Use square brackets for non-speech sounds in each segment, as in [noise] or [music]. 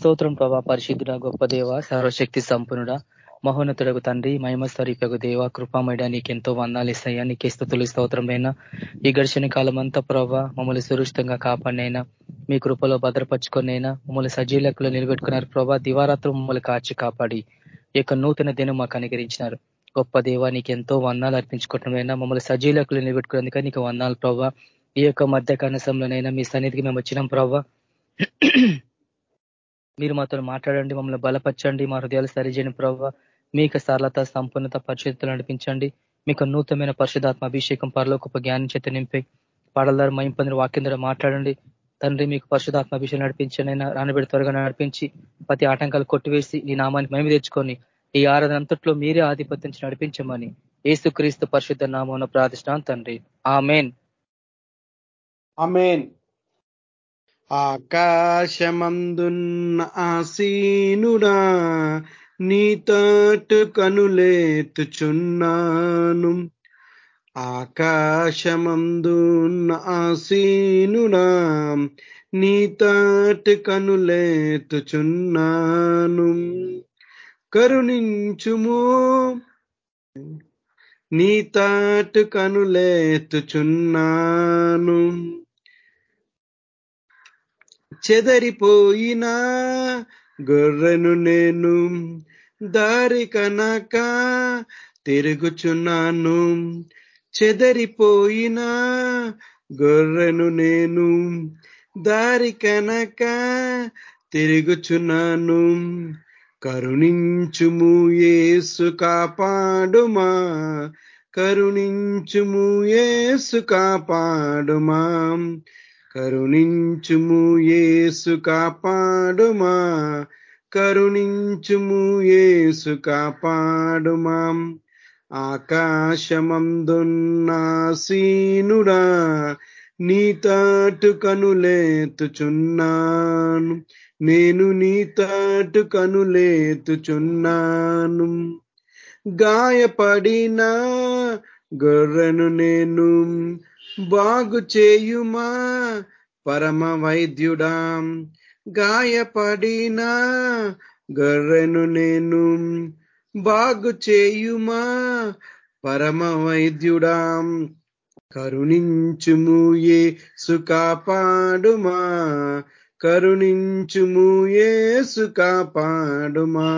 స్తోత్రం ప్రభా పరిశుద్ధుడ గొప్ప దేవ సర్వశక్తి సంపన్నుడ మహోన్నతుడకు తండ్రి మహిమ స్వరూపకు దేవ కృపామయడ నీకెంతో వందాలు ఇస్తాయా నీకే స్థుతులు స్తోత్రమైనా ఈ గడిచిన కాలం అంతా ప్రభావ మమ్మల్ని సురక్షితంగా కాపాడినైనా మీ కృపలో భద్రపరుచుకొనైనా మమ్మల్ని సజీలకులు నిలబెట్టుకున్నారు ప్రభా దివారాత్రం మమ్మల్ని కాచి కాపాడి ఈ నూతన దినం మాకు అనుగరించినారు గొప్ప దేవ నీకు ఎంతో వందాలు అర్పించుకోవటమైనా మమ్మల్ని సజీలకులు నిలబెట్టుకునేందుక నీకు వందాలు ప్రభావ ఈ యొక్క మధ్య కనసంలోనైనా మీ సన్నిధికి మేము వచ్చినాం ప్రభావ మీరు మాతో మాట్లాడండి మమ్మల్ని బలపరచండి మా హృదయాలు సరిచేయని ప్రభావ మీకు సరళత సంపూర్ణత పరిశుద్ధులు నడిపించండి. మీకు నూతనమైన పరిశుధాత్మ అభిషేకం పరలోకొప్ప జ్ఞానం చేత నింపి పాడలారు మైం పొందిన వాక్యం ద్వారా మాట్లాడండి. తండ్రి మీకు పరిశుధాత్మ అభిషేకం నడిపించండి రానబెడి త్వరగా నడిపించి ప్రతి ఆటంకాలు కొట్టివేసి ఈ నామానికి మేము తెచ్చుకొని ఈ ఆరాధన అంతట్లో మీరే ఆధిపత్యం నడిపించమని ఏసుక్రీస్తు పరిశుద్ధ నామం ప్రార్థిష్టాం తండ్రి. ఆమెన్. ఆమెన్. ఆకాశమందున్న ఆసీనుడా నీ తాటు కనులేతుచున్నాను. ఆకాశమందున్న ఆసీనుడా నీ తాటు కనులేతుచున్నాను. కరుణించుము నీ తాటు కనులేతుచున్నాను. చెదరిపోయినా గొర్రెను నేను దారి కనక తిరుగుచున్నాను. చెదరిపోయినా గొర్రెను నేను దారి కనక తిరుగుచున్నాను. కరుణించుము ఏసు కాపాడుమా. కరుణించుము ఏసు కాపాడుమా. కరుణించుము ఏసు కాపాడుమా కరుణించుము ఏసు కాపాడుమా. ఆకాశమందున్నాసీనుడా నీ తాటు కనులేతుచున్నాను నేను నీ తాటు కనులేతుచున్నాను గాయపడిన గొర్రెను నేను బాగు చేయుమా పరమ వైద్యుడా గాయపడిన గర్రెను నేను బాగు చేయుమా పరమ వైద్యుడా కరుణించుము ఏ సుకాపాడుమా కరుణించుము ఏ సుకాపాడుమా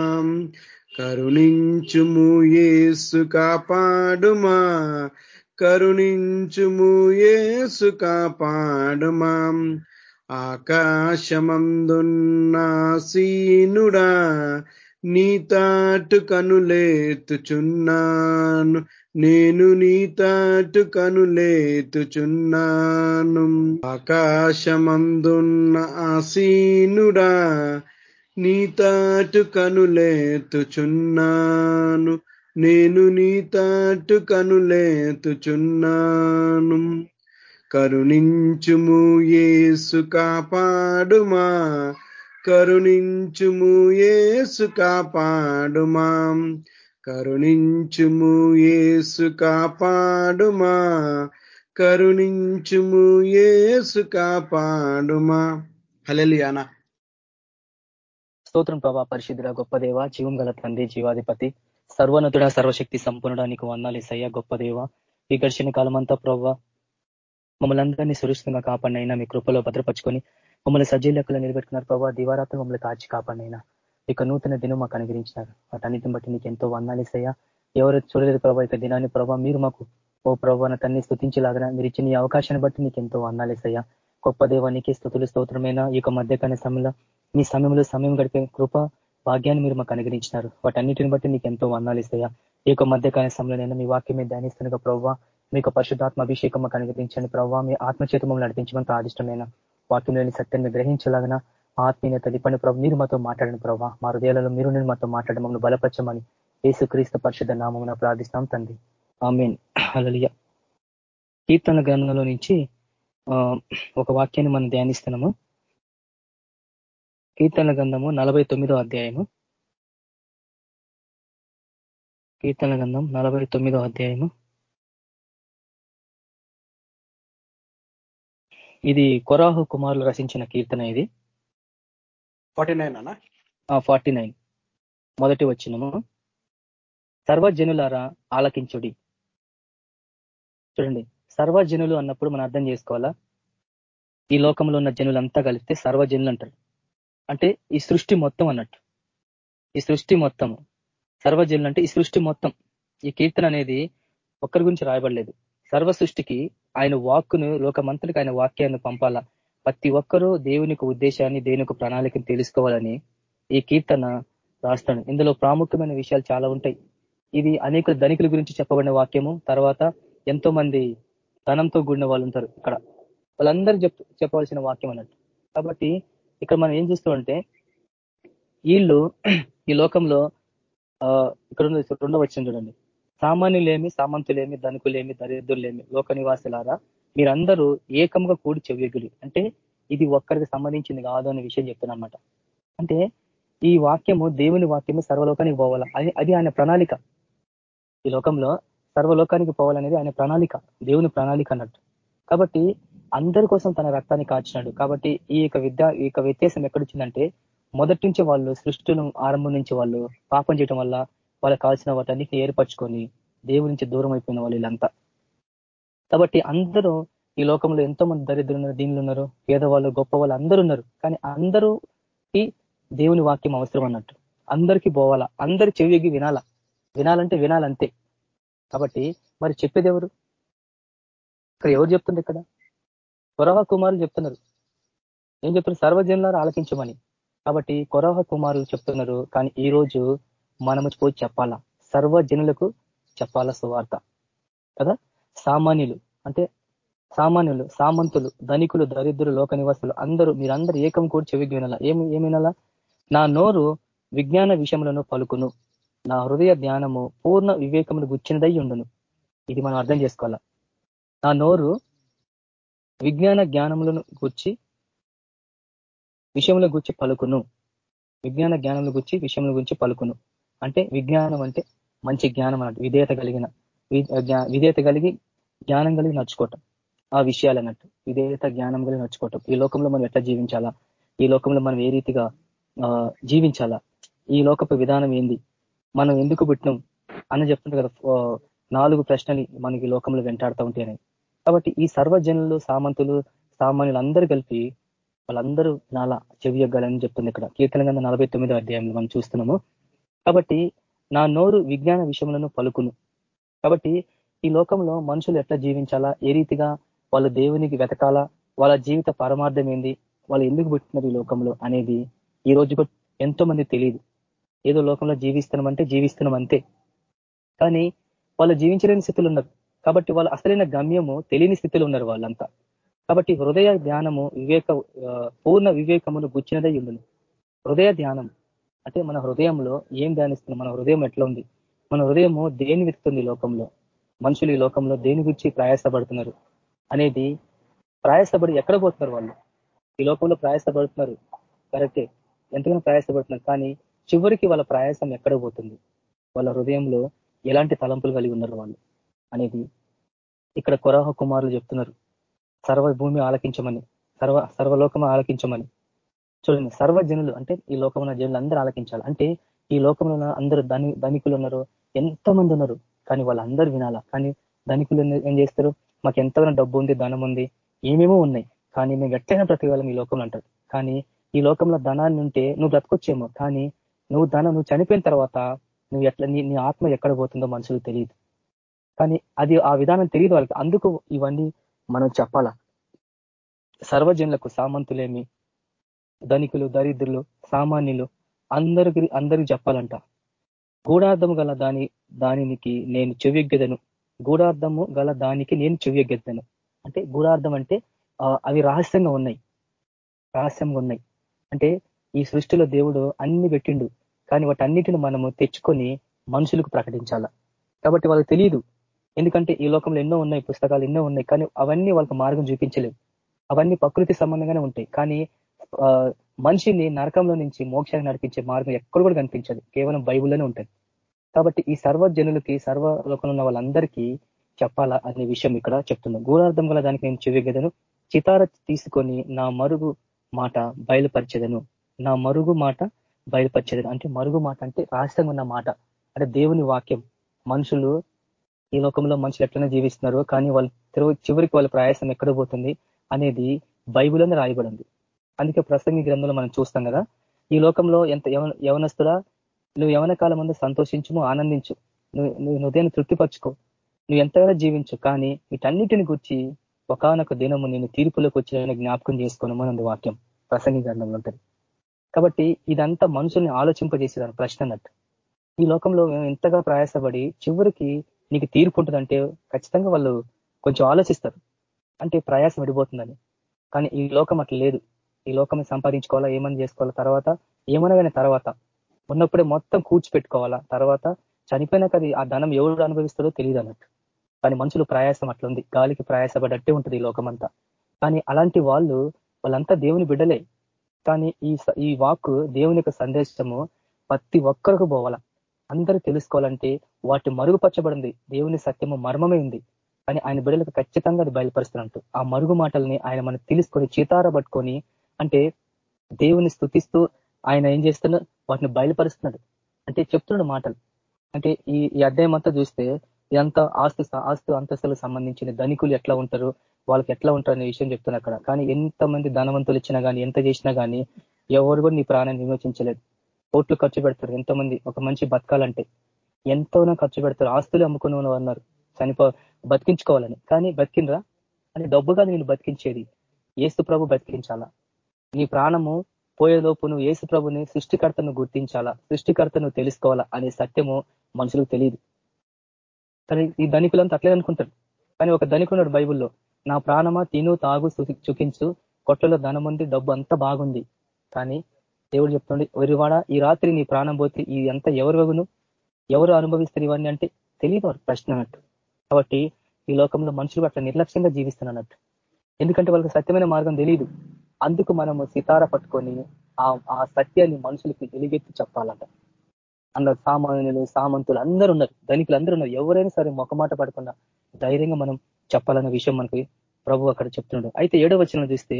కరుణించుము ఏ సుకాపాడుమా కరుణించుము ఏసు కాపాడుమా. ఆకాశమందున్నాసీనుడా నీ తాటు కనులేతుచున్నాను. నేను నీ తాటు కనులేతుచున్నాను. ఆకాశమందున్న ఆసీనుడా నీ తాటు కనులేతుచున్నాను. నేను నీ తాటు కనులేతుచున్నాను. కరుణించుము ఏసు కాపాడుమా. కరుణించుము ఏసు కాపాడుమా. కరుణించుము ఏసు కాపాడుమా. కరుణించుము ఏసు కాపాడుమా. హలెలియానా స్తోత్రం ప్రభా పరిశుద్ధుల గొప్ప దేవ జీవం గల తండ్రి జీవాధిపతి. సర్వనతుడ సర్వశక్తి సంపన్నుడా నీకు వందాలు ఇసయ్యా గొప్ప దేవ. ఈ గడిచిన కాలం అంతా ప్రవ్వ మమ్మల్ని అందరినీ సురక్షితంగా కాపాడినైనా మీ కృపలో భద్రపరుచుకొని మమ్మల్ని సజీలకులు నిలబెట్టుకున్నారు ప్రభావ దివారాత్రులు మమ్మల్ని కాచి కాపాడినైనా. ఇక నూతన దినం మాకు అనుగ్రహించినారు. వాటన్నిటిని బట్టి నీకు ఎంతో వందాలు ఇస్తాయా ఎవరు చూడలేదు ప్రభావ ఇక దినాన్ని ప్రభావ మీరు మాకు ఓ ప్రభావ తన్ని స్థుతించలాగన మీరు ఇచ్చిన ఈ అవకాశాన్ని బట్టి నీకు ఎంతో వందాలు ఇస్తాయా గొప్ప దేవానికి స్థుతులు స్తోత్రమైన? ఈ యొక్క మధ్యకాల సమయంలో మీ సమయంలో సమయం గడిపే కృప భాగ్యాన్ని మీరు మాకు అనుగ్రహించినారు. వాటన్నిటిని బట్టి నీకు ఎంతో వర్ణాలు ఇస్తాయా? ఈ యొక్క మధ్యకాల సమయంలో మీ వాక్యం మీద ధ్యానిస్తున్న ప్రవ్వ. మీకు పరిశుద్ధాత్మ అభిషేకం మాకు అనుగ్రహించండి ప్రవ్వ. మీ ఆత్మచేత మమ్మల్ని నడిపించమని ఆదిష్టమైన? వాక్యంలోని సత్యాన్ని గ్రహించలాగిన? ఆత్మీయ దిప్పని ప్రభు మీరు మాతో మాట్లాడిన ప్రభావ మా హృదయాలలో మీరు నేను మాతో మాట్లాడి మమ్మల్ని బలపరచమని క్రీస్తు పరిశుద్ధ నామం ప్రార్థిస్తాం తండ్రి. ఆమెన్. అలలియ కీర్తన గ్రంథంలో నుంచి ఒక వాక్యాన్ని మనం ధ్యానిస్తున్నాము. కీర్తన గ్రంథము నలభై తొమ్మిదో అధ్యాయము. కీర్తన గ్రంథం నలభై తొమ్మిదో అధ్యాయము. ఇది కొరాహు కుమారులు రచించిన కీర్తన ఇది. ఫార్టీ నైన్ అన్నా? Forty nine. మొదటి వచ్చినము సర్వజనులారా ఆలకించుడి. చూడండి సర్వజనులు అన్నప్పుడు మనం అర్థం చేసుకోవాలా? ఈ లోకంలో ఉన్న జనులంతా కలిస్తే సర్వజనులు అంటారు. అంటే ఈ సృష్టి మొత్తం అన్నట్టు. ఈ సృష్టి మొత్తం. సర్వజనులు అంటే ఈ సృష్టి మొత్తం. ఈ కీర్తన అనేది ఒక్కరి గురించి రాయబడలేదు. సర్వ సృష్టికి ఆయన వాక్కును లోకమంతటికి ఆయన వాక్యాన్ని పంపాలా? ప్రతి ఒక్కరూ దేవునికి ఉద్దేశాన్ని దేవునికి ప్రణాళికను తెలుసుకోవాలని ఈ కీర్తన రాస్తాడు. ఇందులో ప్రాముఖ్యమైన విషయాలు చాలా ఉంటాయి. ఇది అనేక ధనికుల గురించి చెప్పబడిన వాక్యము. తర్వాత ఎంతో మంది ధనంతో కూడిన వాళ్ళు ఉంటారు ఇక్కడ. వాళ్ళందరూ చెప్ చెప్పవలసిన వాక్యం అన్నట్టు. కాబట్టి ఇక్కడ మనం ఏం చూస్తామంటే వీళ్ళు ఈ లోకంలో ఇక్కడ రెండో వచ్చిన చూడండి. సామాన్యులేమి సామంతులేమి ధనుకులేమి దరిద్రులేమి లోక నివాసులారా మీరందరూ ఏకంగా కూడి చెవ్యగులు అంటే ఇది ఒక్కరికి సంబంధించింది కాదు అనే విషయం చెప్తున్నమాట అంటే ఈ వాక్యము దేవుని వాక్యము సర్వలోకానికి పోవాలా? అది అది ఆయన ప్రణాళిక. ఈ లోకంలో సర్వలోకానికి పోవాలనేది ఆయన ప్రణాళిక. దేవుని ప్రణాళిక అన్నట్టు. కాబట్టి అందరి కోసం తన రక్తాన్ని కాచినాడు. కాబట్టి ఈ యొక్క విద్య ఈ యొక్క వ్యత్యాసం ఎక్కడొచ్చిందంటే మొదటి నుంచి వాళ్ళు సృష్టిను ఆరంభం నుంచి వాళ్ళు పాపం చేయడం వల్ల వాళ్ళకి కావాల్సిన వాటన్నిటిని ఏర్పరచుకొని దేవుడి నుంచి దూరం అయిపోయిన వాళ్ళు వీళ్ళంతా. కాబట్టి అందరూ ఈ లోకంలో ఎంతో మంది దరిద్రులు ఉన్నారు దీనిలో ఉన్నారు పేదవాళ్ళు గొప్ప వాళ్ళు అందరూ ఉన్నారు. కానీ అందరూకి దేవుని వాక్యం అవసరం అన్నట్టు. అందరికీ పోవాలా అందరి చెవికి వినాలా. వినాలంటే వినాలంతే. కాబట్టి మరి చెప్పేది ఎవరు? ఇక్కడ ఎవరు చెప్తుంది ఇక్కడ? కొరవ కుమారులు చెప్తున్నారు. ఏం చెప్తున్నారు? సర్వజనులారు ఆలకించమని. కాబట్టి కొరవ కుమారులు చెప్తున్నారు కానీ ఈ రోజు మనము పోయి చెప్పాలా? సర్వజనులకు చెప్పాలా సువార్త? కదా? సామాన్యులు అంటే సామాన్యులు సామంతులు ధనికులు దరిద్రులు లోక నివాసులు అందరూ మీరందరూ ఏకం కూడా చెవికి వినాలా ఏమి ఏమినాలా? నా నోరు విజ్ఞాన విషయములను పలుకును. నా హృదయ ధ్యానము పూర్ణ వివేకమును గుచ్చినదై ఉండును. ఇది మనం అర్థం చేసుకోవాలా? నా నోరు విజ్ఞాన జ్ఞానములను గుర్చి విషయముల గుచ్చి పలుకును. విజ్ఞాన జ్ఞానముల గురించి విషయముల గురించి పలుకును. అంటే విజ్ఞానం అంటే మంచి జ్ఞానం అన్నట్టు విధేయత కలిగిన విధేయత కలిగి జ్ఞానం కలిగి నడుచుకోవటం. ఆ విషయాలు అన్నట్టు విధేయత జ్ఞానం కలిగి నడుచుకోవటం. ఈ లోకంలో మనం ఎట్లా జీవించాలా? ఈ లోకంలో మనం ఏ రీతిగా జీవించాలా? ఈ లోకపు విధానం ఏంది? మనం ఎందుకు పుట్టినాం? అని చెప్తుంటారు కదా నాలుగు ప్రశ్నలు మనకి లోకంలో వెంటాడుతూ ఉంటాయని కాబట్టి ఈ సర్వజనులు సామంతులు సామాన్యులు అందరూ కలిపి వాళ్ళందరూ నాలా చెవి ఎగ్గాలని చెప్తుంది ఇక్కడ. కీర్తన గంధ నలభై తొమ్మిదో అధ్యాయంలో మనం చూస్తున్నాము. కాబట్టి నా నోరు విజ్ఞాన విషయంలో పలుకును. కాబట్టి ఈ లోకంలో మనుషులు ఎట్లా జీవించాలా? ఏ రీతిగా వాళ్ళు దేవునికి వెతకాలా? వాళ్ళ జీవిత పరమార్థం ఏంది? వాళ్ళు ఎందుకు పుట్టినారు ఈ లోకంలో అనేది ఈ రోజు ఎంతో మంది తెలియదు ఏదో లోకంలో జీవిస్తున్నామంటే జీవిస్తున్నాం అంతే. కానీ వాళ్ళు జీవించలేని స్థితిలో ఉన్నారు. కాబట్టి వాళ్ళు అసలైన గమ్యము తెలియని స్థితిలో ఉన్నారు వాళ్ళంతా. కాబట్టి హృదయ ధ్యానము వివేక పూర్ణ వివేకమును గుచ్చినదై ఉండును హృదయ ధ్యానం అంటే మన హృదయంలో ఏం ధ్యానిస్తుంది మన హృదయం ఎట్లా ఉంది? మన హృదయము దేని వెతుకుతుంది లోకంలో? మనుషులు ఈ లోకంలో దేని గురించి ప్రయాసపడుతున్నారు? అనేది ప్రయాసపడి ఎక్కడ పోతున్నారు వాళ్ళు? ఈ లోకంలో ప్రయాసపడుతున్నారు. కరెక్టే. ఎంతగానో ప్రయాసపడుతున్నారు. కానీ చివరికి వాళ్ళ ప్రయాసం ఎక్కడ పోతుంది? వాళ్ళ హృదయంలో ఎలాంటి తలంపులు కలిగి ఉన్నారు వాళ్ళు? అనేది ఇక్కడ కొరాహ కుమారులు చెప్తున్నారు. సర్వ భూమి ఆలకించమని సర్వ సర్వలోకము ఆలకించమని. చూడండి సర్వజనులు అంటే ఈ లోకమున్న జనులు అందరూ ఆలకించాలి. అంటే ఈ లోకంలో అందరూ ధని ధనికులు ఉన్నారు ఎంతమంది ఉన్నారు కానీ వాళ్ళందరూ వినాలా? కానీ ధనికులు ఏం చేస్తారు? మాకు ఎంతగానో డబ్బు ఉంది ధనం ఉంది ఏమేమో ఉన్నాయి. కానీ మేము ఎట్లయినా బ్రతకగలం ఈ లోకంలో అంటారు. కానీ ఈ లోకంలో ధనాన్ని ఉంటే నువ్వు బ్రతకొచ్చేమో కానీ నువ్వు ధనం నువ్వు చనిపోయిన తర్వాత నువ్వు ఎట్లా నీ నీ ఆత్మ ఎక్కడ పోతుందో మనుషులకు తెలియదు. కానీ అది ఆ విధానం తెలియదు వాళ్ళకి. అందుకు ఇవన్నీ మనం చెప్పాలా? సర్వజనులకు సామంతులేమి? ధనికులు దరిద్రులు సామాన్యులు అందరికి అందరికి చెప్పాలంట. గూఢార్థము గల దాని దానికి నేను చెవిగ్గెదను గూఢార్థము గల దానికి నేను చెవిగ్గెద్దను అంటే గూఢార్థం అంటే అవి రహస్యంగా ఉన్నాయి. రహస్యంగా ఉన్నాయి. అంటే ఈ సృష్టిలో దేవుడు అన్ని పెట్టిండు. కానీ వాటన్నిటిని మనము తెచ్చుకొని మనుషులకు ప్రకటించాల? కాబట్టి వాళ్ళకి తెలియదు ఎందుకంటే ఈ లోకంలో ఎన్నో ఉన్నాయి పుస్తకాలు ఎన్నో ఉన్నాయి కానీ అవన్నీ వాళ్ళకి మార్గం చూపించలేవు. అవన్నీ ప్రకృతి సంబంధంగానే ఉంటాయి. కానీ మనిషిని నరకంలో నుంచి మోక్షాన్ని నడిపించే మార్గం ఎక్కడ కూడా కనిపించదు. కేవలం బైబుల్లోనే ఉంటుంది. కాబట్టి ఈ సర్వ జనులకి సర్వ లోకంలో ఉన్న వాళ్ళందరికీ చెప్పాలా అనే విషయం ఇక్కడ చెప్తున్నాం. గూఢార్థం గల దానికి నేను చెవిగదను చితార తీసుకొని నా మరుగు మాట బయలుపరిచేదను. నా మరుగు మాట బయలుపరిచేదను. అంటే మరుగు మాట అంటే రహస్యంగా ఉన్న మాట. అంటే దేవుని వాక్యం. మనుషులు ఈ లోకంలో మనుషులు ఎట్లనే జీవిస్తున్నారు? కానీ వాళ్ళు చివరికి వాళ్ళ ప్రయాసం ఎక్కడ పోతుంది అనేది బైబుల్లోనే రాయబడింది. అందుకే ప్రసంగి గ్రంథంలో మనం చూస్తాం కదా ఈ లోకంలో ఎంత యవనస్తులా నువ్వు యవన కాలం ముందు సంతోషించుము ఆనందించు. నువ్వు నువ్వు హృదయాన్ని తృప్తిపరచుకో. నువ్వు ఎంతగానో జీవించు కానీ వీటన్నిటిని గుర్చి ఒకనొక దినము నేను తీర్పులోకి వచ్చిన జ్ఞాపకం చేసుకోనమన్నది వాక్యం ప్రసంగి గ్రంథంలో ఉంటుంది. కాబట్టి ఇదంతా మనుషుల్ని ఆలోచింపజేసేదాని ప్రశ్న అన్నట్టు. ఈ లోకంలో మేము ఎంతగా ప్రయాసపడి చివరికి నీకు తీర్పు ఉంటుందంటే ఖచ్చితంగా వాళ్ళు కొంచెం ఆలోచిస్తారు. అంటే ప్రయాసం విడిపోతుందని. కానీ ఈ లోకం అట్లా లేదు. ఈ లోకం సంపాదించుకోవాలా ఏమని చేసుకోవాలా తర్వాత ఏమైనా కానీ తర్వాత. ఉన్నప్పుడే మొత్తం కూర్చిపెట్టుకోవాలా తర్వాత చనిపోయినాక అది ఆ ధనం ఎవరు అనుభవిస్తాడో తెలియదు అన్నట్టు. కానీ మనుషులు ప్రయాసం అట్లుంది గాలికి ప్రయాసపడట్టే ఉంటుంది ఈ లోకమంతా. కానీ అలాంటి వాళ్ళు వాళ్ళంతా దేవుని బిడ్డలే. కానీ ఈ ఈ వాక్ దేవుని యొక్క సందేశము ప్రతి ఒక్కరికి పోవాల. అందరూ తెలుసుకోవాలంటే వాటి మరుగుపరచబడింది. దేవుని సత్యము మర్మమే ఉంది. కానీ ఆయన బిడ్డలకు ఖచ్చితంగా అది బయలుపరుస్తున్నట్టు. ఆ మరుగు మాటల్ని ఆయన మనం తెలుసుకొని చీతార పట్టుకొని అంటే దేవుని స్థుతిస్తూ ఆయన ఏం చేస్తున్నాడు వాటిని బయలుపరుస్తున్నాడు. అంటే చెప్తున్నాడు మాటలు. అంటే ఈ ఈ అధ్యాయం అంతా చూస్తే ఇదంతా ఆస్తు ఆస్తు అంతస్తులకు సంబంధించిన ధనికులు ఎట్లా ఉంటారు వాళ్ళకి ఎట్లా ఉంటారు అనే విషయం చెప్తున్నా అక్కడ. కానీ ఎంతమంది ధనవంతులు ఇచ్చినా కానీ ఎంత చేసినా కానీ ఎవరు కూడా నీ ప్రాణాన్ని విమోచించలేదు. కోట్లు ఖర్చు పెడతారు. ఎంతమంది ఒక మంచి బతకాలంటే. ఎంతోనో ఖర్చు పెడతారు. ఆస్తులు అమ్ముకుని అన్నారు. చనిపో బతికించుకోవాలని. కానీ బతికినరా అని డబ్బు కాదు నేను బతికించేది. ఏసు ప్రభు బతికించాలా? నీ ప్రాణము పోయేలోపు నువ్వు ఏసు ప్రభుని సృష్టికర్తను గుర్తించాలా? సృష్టికర్తను తెలుసుకోవాలా? అనే సత్యము మనుషులకు తెలియదు కానీ ఈ ధనికులంతా అట్లే అనుకుంటారు. కానీ ఒక ధనికున్నాడు బైబుల్లో నా ప్రాణమా తిను తాగు చుకించు కొట్టలో ధనం ఉంది డబ్బు అంతా బాగుంది. కానీ దేవుడు చెప్తుండే ఒరివాడ ఈ రాత్రి నీ ప్రాణం పోతే ఇది అంతా ఎవరు వగును? ఎవరు అనుభవిస్తారు ఇవన్నీ అంటే తెలియదు ప్రశ్న అన్నట్టు. కాబట్టి ఈ లోకంలో మనుషులు అట్లా నిర్లక్ష్యంగా జీవిస్తున్నట్టు ఎందుకంటే వాళ్ళకి సత్యమైన మార్గం తెలియదు అందుకు మనము సితార పట్టుకొని ఆ సత్యాన్ని మనుషులకి ఎలిగెత్తి చెప్పాలంట. అందరు సామాన్యులు సామంతులు అందరూ ఉన్నారు. ధనికులు అందరూ ఉన్నారు. ఎవరైనా సరే మొక్కమాట పడకుండా ధైర్యంగా మనం చెప్పాలన్న విషయం మనకి ప్రభు అక్కడ చెప్తున్నాడు. అయితే ఏడో వచ్చిన చూస్తే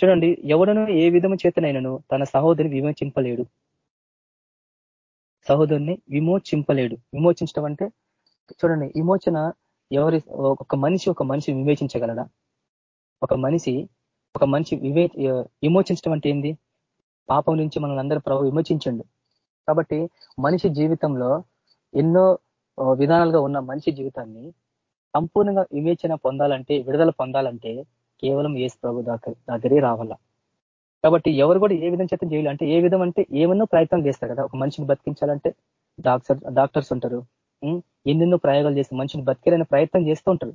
చూడండి ఎవడను ఏ విధము చేతనైనను తన సహోదరిని విమర్శింపలేడు సహోదరుని విమోచింపలేడు. విమోచించడం అంటే చూడండి విమోచన ఎవరి ఒక మనిషి ఒక మనిషి వివేచించగలడా? ఒక మనిషి ఒక మనిషి వివే విమోచించడం అంటే ఏంది? పాపం నుంచి మనల్ని అందరూ ప్రభు విమోచించండు. కాబట్టి మనిషి జీవితంలో ఎన్నో విధానాలుగా ఉన్న మనిషి జీవితాన్ని సంపూర్ణంగా వివేచన పొందాలంటే విడుదల పొందాలంటే కేవలం ఏసు ప్రభు దగ్గరే రావాల. కాబట్టి ఎవరు కూడా ఏ విధం చేత చేయాలి. అంటే ఏ విధం అంటే ఏమన్నో ప్రయత్నం చేస్తారు కదా. ఒక మనిషిని బతికించాలంటే డాక్టర్ డాక్టర్స్ ఉంటారు. ఎన్నెన్నో ప్రయోగాలు చేసి మనిషిని బతికేరైన ప్రయత్నం చేస్తూ ఉంటారు.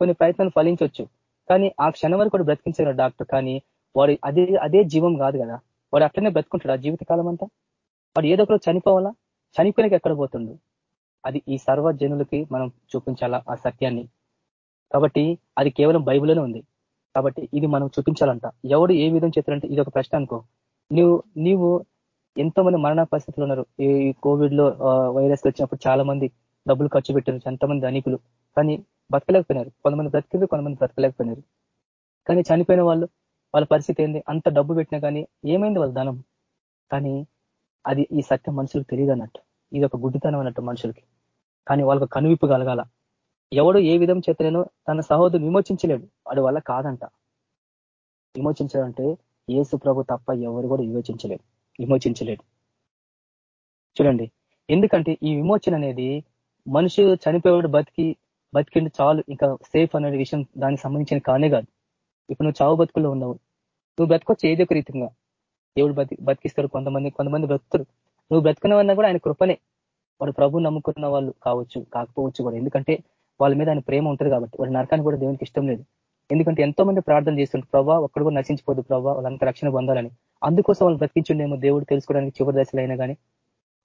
కొన్ని ప్రయత్నాలు ఫలించవచ్చు కానీ ఆ క్షణం వరకు కూడా బ్రతికించారు డాక్టర్. కానీ వాడు అదే అదే జీవం కాదు కదా. వాడు అట్లనే బ్రతుకుంటాడు ఆ జీవితకాలం అంతా. వాడు ఏదో ఒకరు చనిపోవాలా? చనిపోయినకి ఎక్కడ పోతుండు? అది ఈ సర్వజనులకి మనం చూపించాలా ఆ సత్యాన్ని. కాబట్టి అది కేవలం బైబిల్లోనే ఉంది. కాబట్టి ఇది మనం చూపించాలంట. ఎవడు ఏ విధం చేస్తారంటే ఇది ఒక ప్రశ్న అనుకో. నువ్వు నీవు ఎంతో మంది మరణ పరిస్థితులు ఉన్నారు. ఈ కోవిడ్లో వైరస్ వచ్చినప్పుడు చాలా మంది డబ్బులు ఖర్చు పెట్టారు. ఎంతమంది ధనికులు. కానీ బతకలేకపోయినారు. కొంతమంది బ్రతికింది కొంతమంది బ్రతకలేకపోయినారు. కానీ చనిపోయిన వాళ్ళు వాళ్ళ పరిస్థితి ఏంది? అంత డబ్బు పెట్టినా కానీ ఏమైంది వాళ్ళ ధనం? కానీ అది ఈ సత్యం మనుషులకు తెలియదు అన్నట్టు. ఇది ఒక గుడ్డితనం అన్నట్టు మనుషులకి. కానీ వాళ్ళకు కనువిప్పు కలగాల. ఎవడు ఏ విధం చేతలేనో తన సహోదరుని విమోచించలేడు. వాడి వల్ల కాదంట. విమోచించాలంటే ఏసు ప్రభు తప్ప ఎవరు కూడా విమోచించలేడు విమోచించలేడు చూడండి ఎందుకంటే ఈ విమోచన అనేది మనిషి చనిపోయాడు బతికి బతికిండి చాలు ఇంకా సేఫ్ అనే విషయం దానికి సంబంధించిన కానే కాదు. ఇప్పుడు నువ్వు చావు బతుకుల్లో ఉన్నావు. నువ్వు బ్రతకొచ్చు ఏదో ఒక రీతిగా. దేవుడు బతి బతికిస్తాడు కొంతమంది కొంతమంది బ్రతుకుతారు. నువ్వు బ్రతుకున్నవన్నా కూడా ఆయన కృపనే. వాడు ప్రభు నమ్ముకున్న వాళ్ళు కావచ్చు కాకపోవచ్చు కూడా. ఎందుకంటే వాళ్ళ మీద ఆయన ప్రేమ ఉంటుంది కాబట్టి వాళ్ళ నరకానికి కూడా దేవునికి ఇష్టం లేదు. ఎందుకంటే ఎంతో మంది ప్రార్థన చేస్తుంటారు ప్రభావ ఒక్కడు కూడా నశించిపోదు ప్రభావ వాళ్ళంతా రక్షణ పొందాలని. అందుకోసం వాళ్ళు బ్రతికించుండేమో దేవుడు తెలుసుకోవడానికి చివరి దశలు అయినా కానీ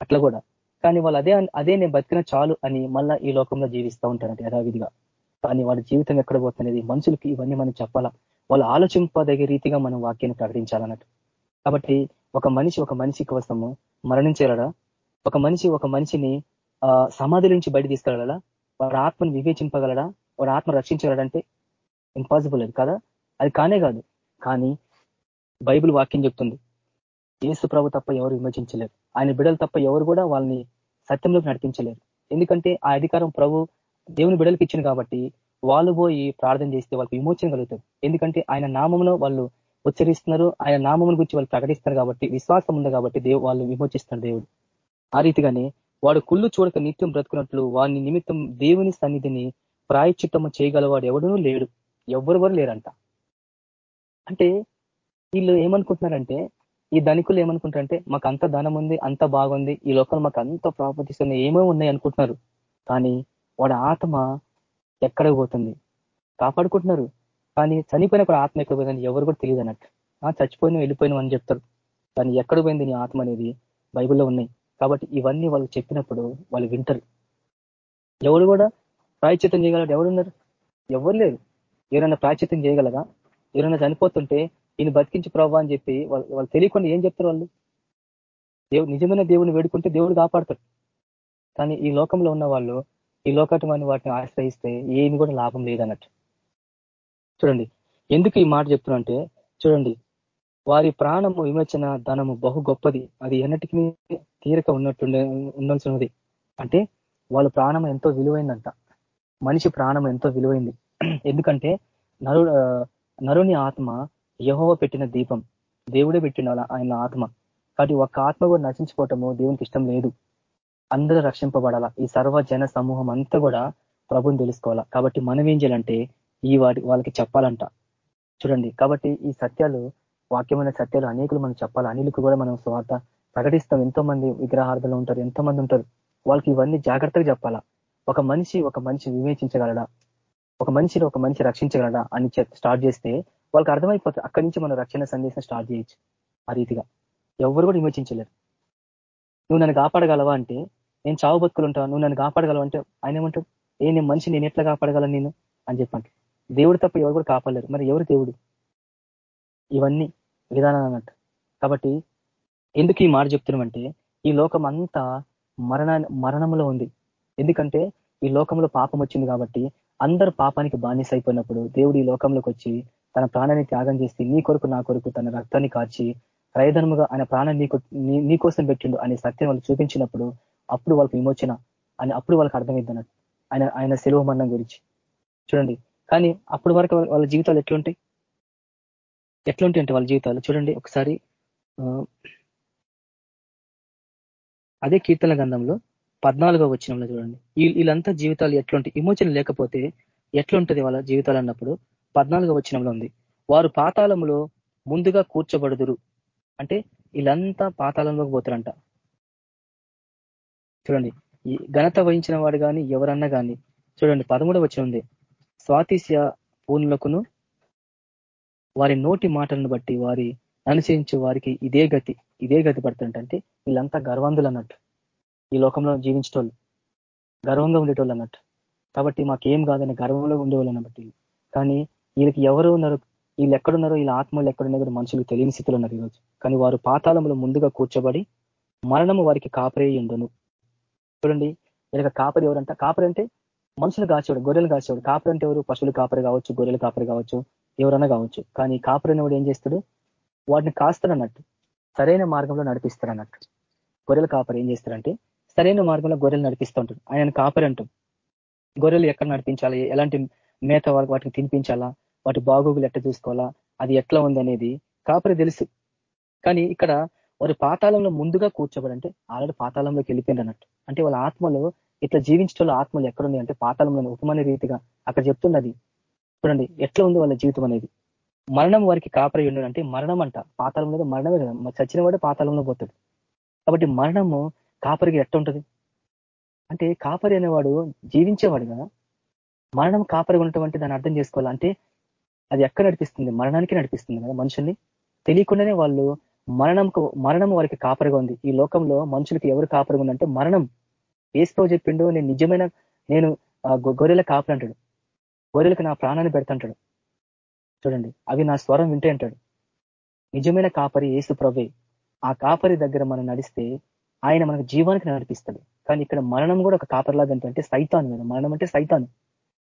అట్లా కూడా. కానీ వాళ్ళు అదే అదే నేను బతికిన చాలు అని మళ్ళా ఈ లోకంలో జీవిస్తూ ఉంటారంటే యథావిధిగా. కానీ వాళ్ళ జీవితం ఎక్కడ పోతున్నది మనుషులకి ఇవన్నీ మనం చెప్పాలా? వాళ్ళు ఆలోచింపదగే రీతిగా మనం వాక్యాన్ని ప్రకటించాలన్నట్టు. కాబట్టి ఒక మనిషి ఒక మనిషి కోసము మరణించేలాడా ఒక మనిషి ఒక మనిషిని సమాధి నుంచి బయట తీసుకెళ్ళాలా వాడు ఆత్మను వివేచింపగలడా? వాడు ఆత్మ రక్షించగలడంటే ఇంపాసిబుల్ అది కదా? అది కానే కాదు. కానీ బైబుల్ వాక్యం చెప్తుంది యేసు ప్రభు తప్ప ఎవరు విమర్శించలేరు ఆయన బిడలు తప్ప ఎవరు కూడా వాళ్ళని సత్యంలోకి నడిపించలేరు. ఎందుకంటే ఆ అధికారం ప్రభు దేవుని బిడలకి ఇచ్చింది కాబట్టి వాళ్ళు పోయి ప్రార్థన చేస్తే వాళ్ళకి విమోచన కలుగుతుంది. ఎందుకంటే ఆయన నామంలో వాళ్ళు ఉచ్చరిస్తున్నారు ఆయన నామం గురించి వాళ్ళు ప్రకటిస్తారు కాబట్టి విశ్వాసం ఉంది కాబట్టి దేవు వాళ్ళు విమోచిస్తారు దేవుడు. ఆ రీతిగానే వాడు కుళ్ళు చూడక నిత్యం బ్రతుకున్నట్లు వాని నిమిత్తం దేవుని సన్నిధిని ప్రాయచిత్తము చేయగలవాడు ఎవడనూ లేడు. ఎవరెవరు కూడా లేరంట. అంటే వీళ్ళు ఏమనుకుంటున్నారంటే ఈ ధనికులు ఏమనుకుంటారంటే మాకు అంత ధనం ఉంది అంత బాగుంది ఈ లోకల్ మాకు అంత ప్రాపర్టీస్ ఉన్నాయి ఏమో ఉన్నాయి అనుకుంటున్నారు. కానీ వాడి ఆత్మ ఎక్కడ పోతుంది? కాపాడుకుంటున్నారు. కానీ చనిపోయినప్పుడు ఆత్మ ఎక్కడ పోయిందని ఎవరు కూడా తెలియదు అన్నట్టు. చచ్చిపోయిన వెళ్ళిపోయినా అని చెప్తారు. కానీ ఎక్కడ పోయింది నీ ఆత్మ అనేది బైబిల్లో ఉన్నాయి. కాబట్టి ఇవన్నీ వాళ్ళు చెప్పినప్పుడు వాళ్ళు వింటారు. ఎవరు కూడా ప్రాయచితం చేయగలడు ఎవరున్నారు ఎవరు లేరు. ఎవరైనా ప్రాయచితం చేయగలరా? ఎవరైనా చనిపోతుంటే ఈయన బతికించి ప్రభావ అని చెప్పి వాళ్ళు వాళ్ళు తెలియకుండా ఏం చెప్తారు వాళ్ళు? దేవుడు నిజమైన దేవుడిని వేడుకుంటే దేవుడు కాపాడతాడు. కానీ ఈ లోకంలో ఉన్న వాళ్ళు ఈ లోకటమైన వాటిని ఆశ్రయిస్తే ఏమి కూడా లాభం లేదన్నట్టు. చూడండి. ఎందుకు ఈ మాట చెప్తున్నా చూడండి. వారి ప్రాణము విమోచన ధనము బహు గొప్పది. అది ఎన్నటికి తీరిక ఉన్నట్టుండే ఉండాల్సినది అంటే వాళ్ళ ప్రాణం ఎంతో విలువైందంట. మనిషి ప్రాణం ఎంతో విలువైంది. ఎందుకంటే నరు నరుని ఆత్మ యహోవ పెట్టిన దీపం. దేవుడే పెట్టిన ఆయన ఆత్మ. కాబట్టి ఒక్క ఆత్మ కూడా నశించుకోవటము దేవునికి ఇష్టం లేదు. అందరూ రక్షింపబడాలా. ఈ సర్వ జన సమూహం అంతా కూడా ప్రభుని తెలుసుకోవాలా. కాబట్టి మనం ఏం చేయాలంటే ఈ వాటి వాళ్ళకి చెప్పాలంట. చూడండి. కాబట్టి ఈ సత్యాలు వాక్యమైన సత్యాలు అనేకులు మనం చెప్పాలి. అనిలకు కూడా మనం స్వార్థ ప్రకటిస్తాం. ఎంతో మంది విగ్రహార్థలు ఉంటారు ఎంతో మంది ఉంటారు. వాళ్ళకి ఇవన్నీ జాగ్రత్తగా చెప్పాలా? ఒక మనిషి ఒక మనిషి వివేచించగలడా? ఒక మనిషిని ఒక మనిషి రక్షించగలడా అని స్టార్ట్ చేస్తే వాళ్ళకి అర్థమైపోతుంది. అక్కడి నుంచి మనం రక్షణ సందేశం స్టార్ట్ చేయొచ్చు ఆ రీతిగా. ఎవరు కూడా విమోచించలేరు. నువ్వు నన్ను కాపాడగలవా అంటే నేను చావు బతుకులు ఉంటావు నువ్వు నన్ను కాపాడగలవు అంటే ఆయన ఏమంటాడు? ఏ నేను మనిషి నేను ఎట్లా కాపాడగలను నేను? అని చెప్పండి. దేవుడు తప్ప ఎవరు కూడా కాపాడలేరు. మరి ఎవరు దేవుడు? ఇవన్నీ విధానాలు అన్నట్టు. కాబట్టి ఎందుకు ఈ మాట చెప్తున్నామంటే ఈ లోకం అంతా మరణ మరణంలో ఉంది. ఎందుకంటే ఈ లోకంలో పాపం వచ్చింది కాబట్టి అందరు పాపానికి బానిస అయిపోయినప్పుడు దేవుడు ఈ లోకంలోకి వచ్చి తన ప్రాణాన్ని త్యాగం చేసి నీ కొరకు నా కొరకు తన రక్తాన్ని కాచి ప్రయోజనముగా ఆయన ప్రాణం నీకు నీ కోసం పెట్టిండు అనే సత్యం వాళ్ళు చూపించినప్పుడు అప్పుడు వాళ్ళకి విమోచన అని అప్పుడు వాళ్ళకి అర్థమైంది అన్నట్టు. ఆయన ఆయన సెలవు మరణం గురించి. చూడండి. కానీ అప్పుడు వరకు వాళ్ళ జీవితాలు ఎట్లుంటాయి? ఎట్లుంటాయి అంటే వాళ్ళ జీవితాలు? చూడండి ఒకసారి అదే కీర్తన గంధంలో పద్నాలుగో వచ్చినంలో చూడండి. వీళ్ళంతా జీవితాలు ఎట్లుంటాయి? విమోచన లేకపోతే ఎట్లుంటది వాళ్ళ జీవితాలు అన్నప్పుడు పద్నాలుగో వచ్చినంలో ఉంది. వారు పాతాళంలో ముందుగా కూర్చోబడుదురు. అంటే వీళ్ళంతా పాతాళంలోకి పోతారంట. చూడండి ఈ ఘనత వహించిన వాడు కానీ ఎవరన్నా కానీ చూడండి పదమూడవ వచ్చి ఉంది. స్వాతిశ్య పూర్ణులకును వారి నోటి మాటలను బట్టి వారి అనుసరించే వారికి ఇదే గతి ఇదే గతి పడుతుంటే వీళ్ళంతా గర్వంధులు అన్నట్టు. ఈ లోకంలో జీవించేటోళ్ళు గర్వంగా ఉండేటోళ్ళు అన్నట్టు. కాబట్టి మాకేం కాదని గర్వంలో ఉండేవాళ్ళు అన్నట్టు కానీ వీళ్ళకి ఎవరు ఉన్నారు? వీళ్ళు ఎక్కడున్నారో వీళ్ళ ఆత్మలు ఎక్కడున్నారో మనుషులు తెలియని స్థితిలో ఉన్నారు ఈరోజు. కానీ వారు పాతాళంలో ముందుగా కూర్చోబడి మరణము వారికి కాపరే ఉండను. చూడండి వీళ్ళకి కాపరి ఎవరంట? కాపరి అంటే మనుషులు కాచేవాడు గొర్రెలు కాచేవాడు కాపరి అంటే ఎవరు? పశువులు కాపరి కావచ్చు గొర్రెలు కాపరి కావచ్చు ఎవరన్నా కావచ్చు. కానీ కాపరి వాడు ఏం చేస్తాడు? వాటిని కాస్తాడన్నట్టు సరైన మార్గంలో నడిపిస్తాడు అన్నట్టు గొర్రెల కాపరి ఏం చేస్తారంటే సరైన మార్గంలో గొర్రెలు నడిపిస్తూ ఉంటాడు. ఆయన కాపరి అంటాం. గొర్రెలు ఎక్కడ నడిపించాలి? ఎలాంటి మేత వాటిని తినిపించాలా? వాటి బాగోగులు ఎట్లా చూసుకోవాలా? అది ఎట్లా ఉంది అనేది కాపరి తెలుసు. కానీ ఇక్కడ వారి పాతాళంలో ముందుగా కూర్చోబడంటే ఆల్రెడీ పాతాళంలోకి వెళ్ళిపోయింది అన్నట్టు అంటే వాళ్ళ ఆత్మలో ఇట్లా జీవించడంలో ఆత్మలు ఎక్కడున్నాయి అంటే పాతాళంలో ఉపమాన రీతిగా అక్కడ చెప్తున్నది. చూడండి ఎట్లా ఉంది వాళ్ళ జీవితం అనేది? మరణం వారికి కాపరి ఉండడం అంటే మరణం అంట. పాతాళం మీద మరణమే కదా. చచ్చిన వాడే పాతాళంలో పోతాడు. కాబట్టి మరణము కాపరికి ఎట్ట ఉంటుంది? అంటే కాపరి అనేవాడు జీవించేవాడు కదా. మరణం కాపరి ఉండటం అంటే దాన్ని అర్థం చేసుకోవాలి. అంటే అది ఎక్కడ నడిపిస్తుంది? మరణానికి నడిపిస్తుంది కదా మనుషుల్ని. తెలియకుండానే వాళ్ళు మరణంకు మరణం వారికి కాపరిగా ఉంది. ఈ లోకంలో మనుషులకి ఎవరు కాపరిగా ఉందంటే మరణం. ఏసుకో చెప్పిండు నేను నిజమైన నేను గొర్రెల కాపరి అంటాడు. గొర్రెలకు నా ప్రాణాన్ని పెడతాంటాడు. చూడండి అవి నా స్వరం వింటే అంటాడు. నిజమైన కాపరి ఏసు ప్రభే ఆ కాపరి దగ్గర మనం నడిస్తే ఆయన మనకు జీవానికి నడిపిస్తాడు. కానీ ఇక్కడ మరణం కూడా ఒక కాపరిలాగా అంటే సైతాను కదా. మరణం అంటే సైతాను.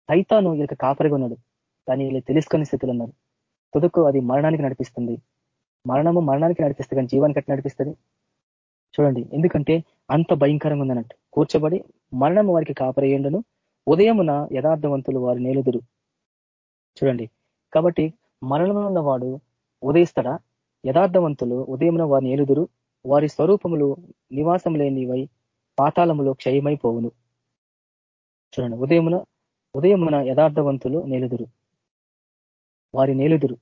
సైతాను ఇక కాపరిగా ఉన్నాడు. కానీ వీళ్ళు తెలుసుకునే స్థితిలో ఉన్నారు. తుదుకు అది మరణానికి నడిపిస్తుంది. మరణము మరణానికి నడిపిస్తుంది కానీ జీవానికి ఎట్లా నడిపిస్తుంది? చూడండి ఎందుకంటే అంత భయంకరంగా ఉందన్నట్టు. కూర్చోబడి మరణము వారికి కాపరేయండును ఉదయమున యథార్థవంతులు వారు నేలుదురు. చూడండి. కాబట్టి మరణంలో వాడు ఉదయిస్తాడా? యథార్థవంతులు ఉదయమున వారిని ఏలుదురు. వారి స్వరూపములు నివాసం లేనివై పాతాళములో క్షయమైపోవును చూడండి. ఉదయమున ఉదయమున యథార్థవంతులు నేలుదురు. వారి నేలుదురు.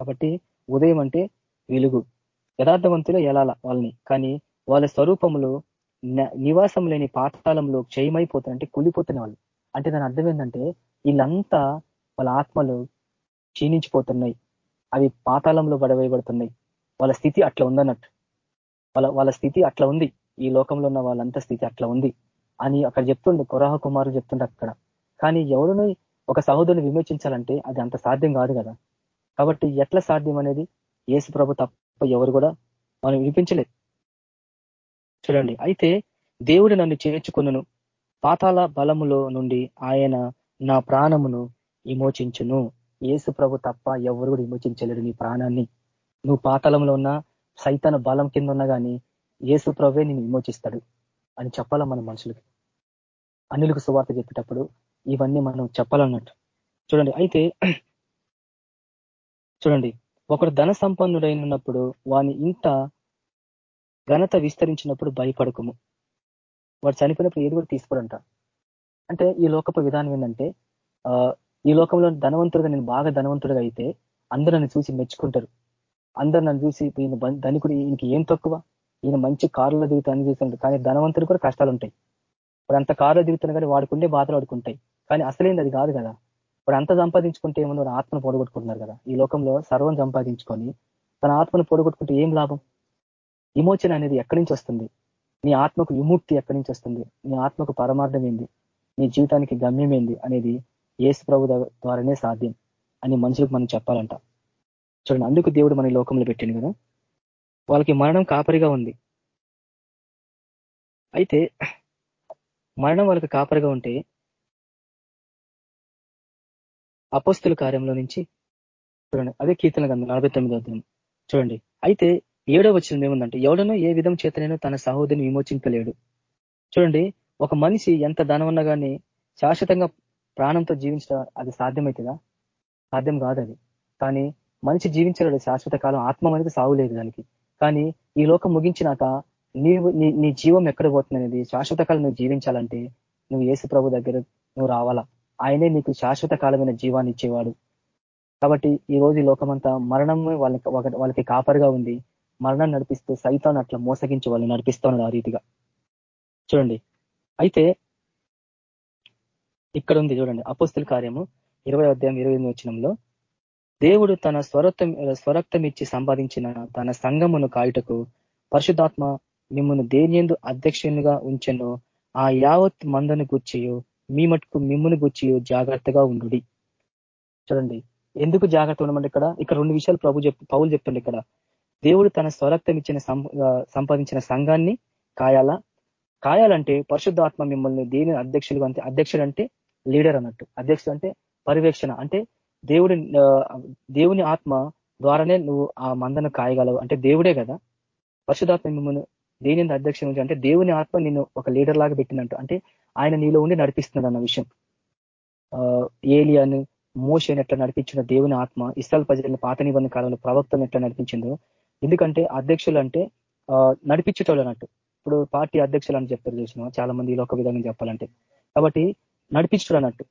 కాబట్టి ఉదయం అంటే వెలుగు. యథార్థవంతులు ఎలాల వాళ్ళని. కానీ వాళ్ళ స్వరూపములు నివాసం లేని పాతాళంలో క్షయమైపోతారంటే కూలిపోతున్న వాళ్ళు. అంటే దాని అర్థం ఏంటంటే వీళ్ళంతా వాళ్ళ ఆత్మలు క్షీణించిపోతున్నాయి. అవి పాతాళంలో పడవేయబడుతున్నాయి. వాళ్ళ స్థితి అట్లా ఉందన్నట్టు. వాళ్ళ వాళ్ళ స్థితి అట్లా ఉంది. ఈ లోకంలో ఉన్న వాళ్ళంతా స్థితి అట్లా ఉంది అని అక్కడ చెప్తుండే కొరాహ కుమారు చెప్తుండే అక్కడ. కానీ ఎవరును ఒక సహోదరుని విమోచించాలంటే అది అంత సాధ్యం కాదు కదా. కాబట్టి ఎట్లా సాధ్యం అనేది ఏసు ప్రభు తప్ప ఎవరు కూడా మనం వినిపించలేదు. చూడండి. అయితే దేవుడు నన్ను చేర్చుకును పాతాల బలములో నుండి ఆయన నా ప్రాణమును విమోచించును. ఏసు ప్రభు తప్ప ఎవరు కూడా విమోచించలేడు నీ ప్రాణాన్ని. నువ్వు పాతాళంలో ఉన్న సైతన బలం కింద ఉన్నా కానీ ఏసు ప్రభే నేను విమోచిస్తాడు అని చెప్పాలా మన మనుషులకి? అన్నిలకు సువార్త చెప్పేటప్పుడు ఇవన్నీ మనం చెప్పాలన్నట్టు. చూడండి. అయితే [clears throat] చూడండి. ఒకడు ధన సంపన్నుడైనప్పుడు వాని ఇంత ఘనత విస్తరించినప్పుడు భయపడకము. వాడు చనిపోయినప్పుడు ఏది కూడా తీసుకోడంట. అంటే ఈ లోకపు విధానం ఏంటంటే ఈ లోకంలో ధనవంతుడుగా నేను బాగా ధనవంతుడుగా అయితే అందరూ నన్ను చూసి మెచ్చుకుంటారు. అందరు నన్ను చూసి ఈయన ధనికుడు ఈయనకి ఏం తక్కువ? ఈయన మంచి కారులో దిగుతాను చూస్తుంటారు కానీ ధనవంతుడు కూడా కష్టాలు ఉంటాయి ఇప్పుడు అంత కారులో దిగుతున్నా కానీ వాడుకుంటే బాధలు వాడుకుంటాయి కానీ అసలేంది అది కాదు కదా. ఇప్పుడు అంత సంపాదించుకుంటే ఏమో ఆత్మను పొడగొట్టుకుంటున్నారు కదా. ఈ లోకంలో సర్వం సంపాదించుకొని తన ఆత్మను పొడగొట్టుకుంటే ఏం లాభం? విమోచన అనేది ఎక్కడి నుంచి వస్తుంది? నీ ఆత్మకు విముక్తి ఎక్కడి నుంచి వస్తుంది? నీ ఆత్మకు పరమార్థం ఏంది? నీ జీవితానికి గమ్యం ఏంది? అనేది ఏసు ప్రభు ద్వారానే సాధ్యం అని మనుషులకు మనం చెప్పాలంట. చూడండి అందుకు దేవుడు మన లోకంలో పెట్టింది కదా? వాళ్ళకి మరణం కాపరిగా ఉంది. అయితే మరణం వాళ్ళకి కాపరిగా ఉంటే అపస్తుల కార్యంలో నుంచి చూడండి అదే కీర్తన గంధం నలభై తొమ్మిదో చూడండి అయితే ఏడో వచ్చిన ఏముందంటే ఎవడనో ఏ విధం చేతనైనా తన సహోదరిని విమోచింపలేడు. చూడండి ఒక మనిషి ఎంత ధనం ఉన్నా కానీ శాశ్వతంగా ప్రాణంతో జీవించడం అది సాధ్యమవుతుందా సాధ్యం కాదు అది కానీ మనిషి జీవించలేడు శాశ్వత కాలం ఆత్మ అనేది సాగులేదు దానికి. కానీ ఈ లోకం ముగించినాక నీవు నీ జీవం ఎక్కడ పోతుందనేది శాశ్వత కాలం నువ్వు జీవించాలంటే నువ్వు ఏసు ప్రభు దగ్గర నువ్వు రావాలా? ఆయనే నీకు శాశ్వత కాలమైన జీవాన్ని ఇచ్చేవాడు. కాబట్టి ఈ రోజు ఈ లోకమంతా మరణమే వాళ్ళకి వాళ్ళకి కాపరిగా ఉంది. మరణాన్ని నడిపిస్తూ సైతాన్ని అట్లా మోసగించి వాళ్ళని నడిపిస్తా ఉన్నాడు ఆ రీతిగా. చూడండి. అయితే ఇక్కడ ఉంది చూడండి. అపోస్తుల కార్యము ఇరవై అధ్యాయం ఇరవై వచ్చినంలో దేవుడు తన స్వరత్వం స్వరక్తం ఇచ్చి సంపాదించిన తన సంగమును కాయుటకు పరిశుధాత్మ మిమ్మల్ని దేనియందు అధ్యక్షునిగా ఉంచెను ఆ యావత్ మందను గుర్చియో మీ మటుకు మిమ్మును గుర్చియో జాగ్రత్తగా ఉండు చూడండి. ఎందుకు జాగ్రత్త ఉండమంటే ఇక్కడ ఇక్కడ రెండు విషయాలు ప్రభు చెప్ పౌలు చెప్తుండే ఇక్కడ. దేవుడు తన స్వరక్తం ఇచ్చిన సంపాదించిన సంఘాన్ని కాయాలా? కాయాలంటే పరిశుద్ధాత్మ మిమ్మల్ని దేని అధ్యక్షులు అంటే అధ్యక్షుడు అంటే లీడర్ అన్నట్టు. అధ్యక్షుడు అంటే పర్యవేక్షణ. అంటే దేవుడి దేవుని ఆత్మ ద్వారానే నువ్వు ఆ మందను కాయగలవు. అంటే దేవుడే కదా. పరిశుధాత్మ మిమ్మల్ని దేని అధ్యక్షుడు అంటే దేవుని ఆత్మ నిన్ను ఒక లీడర్ లాగా పెట్టినట్టు అంటే ఆయన నీలో ఉండి నడిపిస్తున్నాడు అన్న విషయం. ఏలియాను మోషన్ ఎట్లా నడిపించిన దేవుని ఆత్మ ఇస్రాల్ ప్రజలను పాత నిబంధన కాలంలో ప్రవక్తను ఎట్లా నడిపించిందో ఎందుకంటే అధ్యక్షులు అంటే నడిపించేటోళ్ళు అన్నట్టు ఇప్పుడు పార్టీ అధ్యక్షులు అని చెప్తారు చూసిన చాలా మంది ఒక విధంగా చెప్పాలంటే. కాబట్టి నడిపించడం అన్నట్టు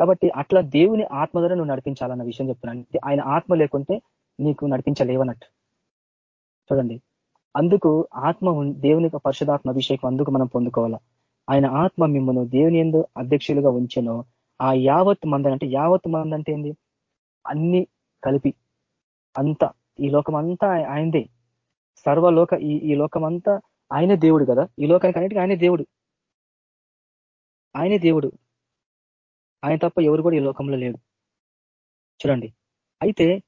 కాబట్టి అట్లా దేవుని ఆత్మ ద్వారా నువ్వు నడిపించాలన్న విషయం చెప్తున్నాను. ఆయన ఆత్మ లేకుంటే నీకు నడిపించలేవన్నట్టు. చూడండి. అందుకు ఆత్మ దేవుని పరిశుధాత్మ అభిషేకం అందుకు మనం పొందుకోవాలా. ఆయన ఆత్మ మిమ్మల్ని దేవుని ఎందు అధ్యక్షులుగా ఉంచెనో ఆ యావత్ మంద అంటే యావత్ మంద అంటే ఏంది? అన్ని కలిపి అంతా ఈ లోకమంతా ఆయనదే. సర్వలోక ఈ ఈ లోకమంతా ఆయనే దేవుడు కదా. ఈ లోకానికి అన్నిటికీ ఆయనే దేవుడు. ఆయనే దేవుడు. ఆయన తప్ప ఎవరు కూడా ఈ లోకంలో లేడు చూడండి. అయితే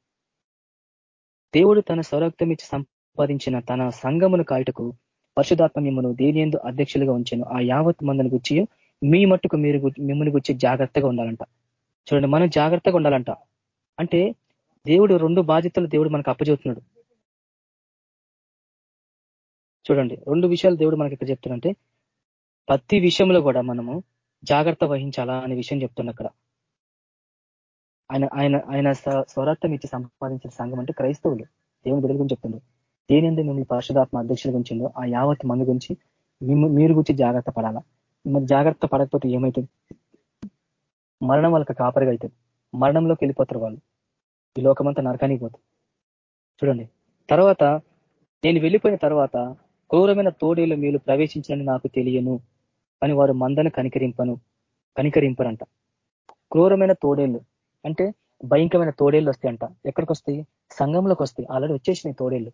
దేవుడు తన సౌరక్తం ఇచ్చి సంపాదించిన తన సంగమును కాయటకు పరిశుధాత్మ మిమ్మను దేనియందు అధ్యక్షులుగా ఉంచాను. ఆ యావత్ మందుని గుచ్చి మీ మట్టుకు మీరు మిమ్మల్ని గుచ్చి జాగ్రత్తగా ఉండాలంట. చూడండి మనం జాగ్రత్తగా ఉండాలంట. అంటే దేవుడు రెండు బాధ్యతలు దేవుడు మనకు అప్పచెబుతున్నాడు చూడండి రెండు విషయాలు దేవుడు మనకి ఇక్కడ చెప్తున్నంటే ప్రతి విషయంలో కూడా మనము జాగ్రత్త వహించాలా అనే విషయం చెప్తున్నా అక్కడ. ఆయన ఆయన ఆయన స్వరత్వం ఇచ్చి సంపాదించిన సంఘం అంటే క్రైస్తవులు. దేవుని బిడ్డల గురించి చెప్తుండ్రు దేని మిమ్మల్ని పరిశుధాత్మ అధ్యక్షుల గురించిందో ఆ యావత్ మంది గురించి మీరు గురించి జాగ్రత్త పడాలా. మరి జాగ్రత్త పడకపోతే ఏమవుతుంది మరణం వాళ్ళకి కాపరిగా అవుతుంది మరణంలోకి వెళ్ళిపోతారు వాళ్ళు. ఈ లోకమంతా నరకానికి పోతుంది. చూడండి. తర్వాత నేను వెళ్ళిపోయిన తర్వాత క్రూరమైన తోడేలు మీరు ప్రవేశించని నాకు తెలియను అని వారు మందను కనికరింపను కనికరింపరంట. క్రూరమైన తోడేళ్ళు అంటే భయంకరమైన తోడేళ్ళు వస్తాయంట. ఎక్కడికి వస్తాయి? సంఘంలోకి వస్తాయి. ఆల్రెడీ వచ్చేసినాయి తోడేళ్ళు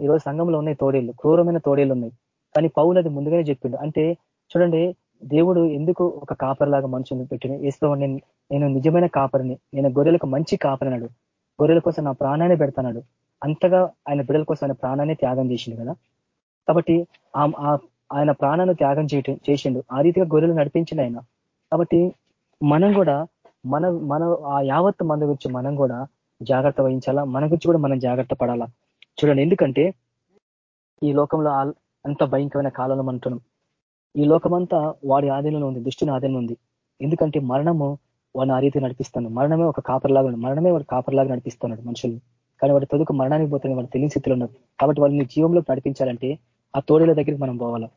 ఈరోజు సంఘంలో ఉన్నాయి తోడేళ్ళు క్రూరమైన తోడేళ్ళు ఉన్నాయి. కానీ పౌలు అది ముందుగానే చెప్పిండు. అంటే చూడండి దేవుడు ఎందుకు ఒక కాపరిలాగా మనుషులను పెట్టిన ఏసుకో నేను నేను నిజమైన కాపరిని. నేను గొర్రెలకు మంచి కాపరినాడు. గొర్రెల కోసం నా ప్రాణాన్ని పెడతాడు అంతగా ఆయన బిడ్డల కోసం ఆయన ప్రాణాన్ని త్యాగం చేసిండు కదా. కాబట్టి ఆయన ప్రాణాన్ని త్యాగం చేయటం చేసిండు. ఆ రీతిగా గొర్రెలు నడిపించిండు ఆయన. కాబట్టి మనం కూడా మన మన ఆ యావత్ మన గురించి మనం కూడా జాగ్రత్త వహించాలా? మన గురించి కూడా మనం జాగ్రత్త పడాలా? చూడండి ఎందుకంటే ఈ లోకంలో అంత భయంకరమైన కాలంలో అంటున్నాం ఈ లోకమంతా వాడి ఆధీనంలో ఉంది దుష్టిని ఆధీనం ఉంది. ఎందుకంటే మరణము వాడిని ఆ రీతి నడిపిస్తాను మరణమే ఒక కాపర్లాగా మరణమే వాడు కాపర్లాగా నడిపిస్తున్నాడు మనుషులు కానీ వాడి తొదుకు మరణానికి పోతుంది వాడు తెలియని స్థితిలో ఉన్నారు కాబట్టి వాళ్ళని జీవంలోకి నడిపించాలంటే ఆ తోడేళ్ళ దగ్గరికి మనం పోవాలి?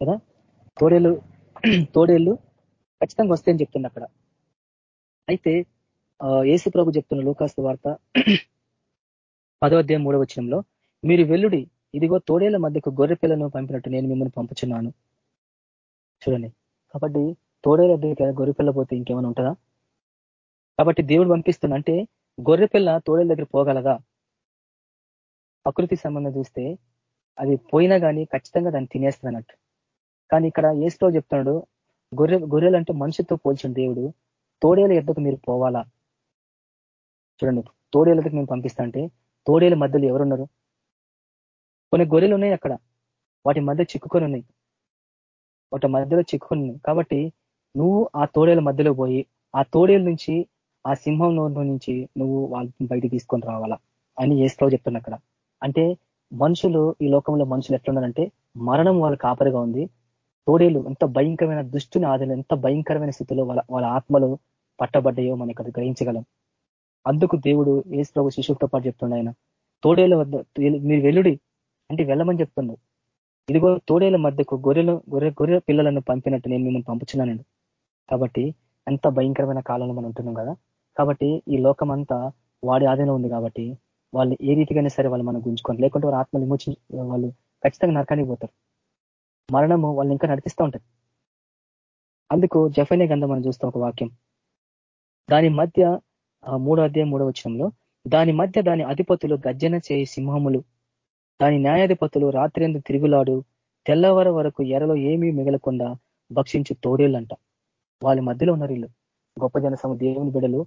కదా? తోడేళ్ళు [clears throat] తోడేళ్ళు ఖచ్చితంగా వస్తాయని చెప్తుంది అక్కడ. అయితే ఏసు ప్రభు చెప్తున్న లోకాస్తు వార్త [clears throat] పదో అధ్యాయం మూడవ వచనంలో మీరు వెల్లుడి ఇదిగో తోడేళ్ళ మధ్యకు గొర్రె పిల్లను పంపినట్టు నేను మిమ్మల్ని పంపుచున్నాను. చూడండి. కాబట్టి తోడేల దగ్గర గొర్రెపిల్ల పోతే ఇంకేమైనా ఉంటుందా? కాబట్టి దేవుడు పంపిస్తున్న అంటే గొర్రె పిల్ల తోడేల దగ్గర పోగలదా? ప్రకృతి సంబంధం చూస్తే అది పోయినా కానీ ఖచ్చితంగా దాన్ని తినేస్తుంది అన్నట్టు. కానీ ఇక్కడ ఏస్తో చెప్తున్నాడు గొర్రె గొర్రెలు అంటే మనిషితో పోల్చిన దేవుడు తోడేల ఎద్దకు మీరు పోవాలా? చూడండి తోడేల దగ్గర పంపిస్తా అంటే తోడేల మధ్యలో ఎవరున్నారు? కొన్ని గొర్రెలు ఉన్నాయి అక్కడ. వాటి మధ్య చిక్కుకొని ఉన్నాయి. వాటి మధ్యలో చిక్కుకుని కాబట్టి నువ్వు ఆ తోడేల మధ్యలో పోయి ఆ తోడేల నుంచి ఆ సింహం నుంచి నువ్వు వాళ్ళని బయట తీసుకొని రావాలా అని ఏస్తావు చెప్తున్నా అక్కడ. అంటే మనుషులు ఈ లోకంలో మనుషులు ఎట్లున్నారంటే మరణం వాళ్ళ కాపరిగా ఉంది. తోడేలు ఎంత భయంకరమైన దుష్టుని ఆదరణ ఎంత భయంకరమైన స్థితిలో వాళ్ళ వాళ్ళ ఆత్మలు పట్టబడ్డాయో మనం ఇక్కడ గ్రహించగలం. అందుకు దేవుడు ఏసు ప్రభు శిశువుతో పాటు చెప్తున్నాడు ఆయన తోడేల వద్ద మీరు వెల్లుడి అంటే వెళ్ళమని చెప్తున్నాడు. ఇదిగో తోడేల మధ్యకు గొర్రెలు గొర్రె గొర్రె పిల్లలను పంపినట్టు నేను మిమ్మల్ని పంపుచున్నానండి కాబట్టి ఎంత భయంకరమైన కాలంలో మనం ఉంటున్నాం కదా. కాబట్టి ఈ లోకం అంతా వాడి ఆధీనం ఉంది కాబట్టి వాళ్ళు ఏ రీతిగానే సరే వాళ్ళు మనం గుంజుకోండి లేకుంటే వారు ఆత్మలు విమోచి వాళ్ళు ఖచ్చితంగా నరకానికి పోతారు. మరణము వాళ్ళని ఇంకా నడిపిస్తూ ఉంటుంది. అందుకు జఫనే గంధం మనం చూస్తాం ఒక వాక్యం. దాని మధ్య మూడో అధ్యాయం మూడో వచ్చంలో దాని మధ్య దాని అధిపతులు గర్జన చేయి సింహములు. దాని న్యాయాధిపతులు రాత్రి ఎందుకు తిరుగులాడు తెల్లవర వరకు ఎరలో ఏమీ మిగలకుండా భక్షించి తోడేళ్ళంట. వాళ్ళ మధ్యలో ఉన్నారు వీళ్ళు. గొప్ప జనసమ దేవుని బిడలు.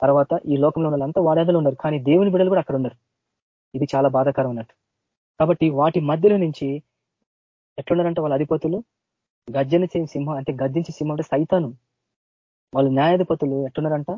తర్వాత ఈ లోకంలో ఉన్న వాళ్ళంతా వాడేదలు ఉన్నారు. కానీ దేవుని బిడలు కూడా అక్కడ ఉన్నారు. ఇది చాలా బాధాకరం అన్నట్టు. కాబట్టి వాటి మధ్యలో నుంచి ఎట్లున్నారంటే వాళ్ళ అధిపతులు? గర్జన చేయని సింహం అంటే గర్జించే సింహం అంటే సైతాను. వాళ్ళ న్యాయాధిపతులు ఎట్లున్నారంట?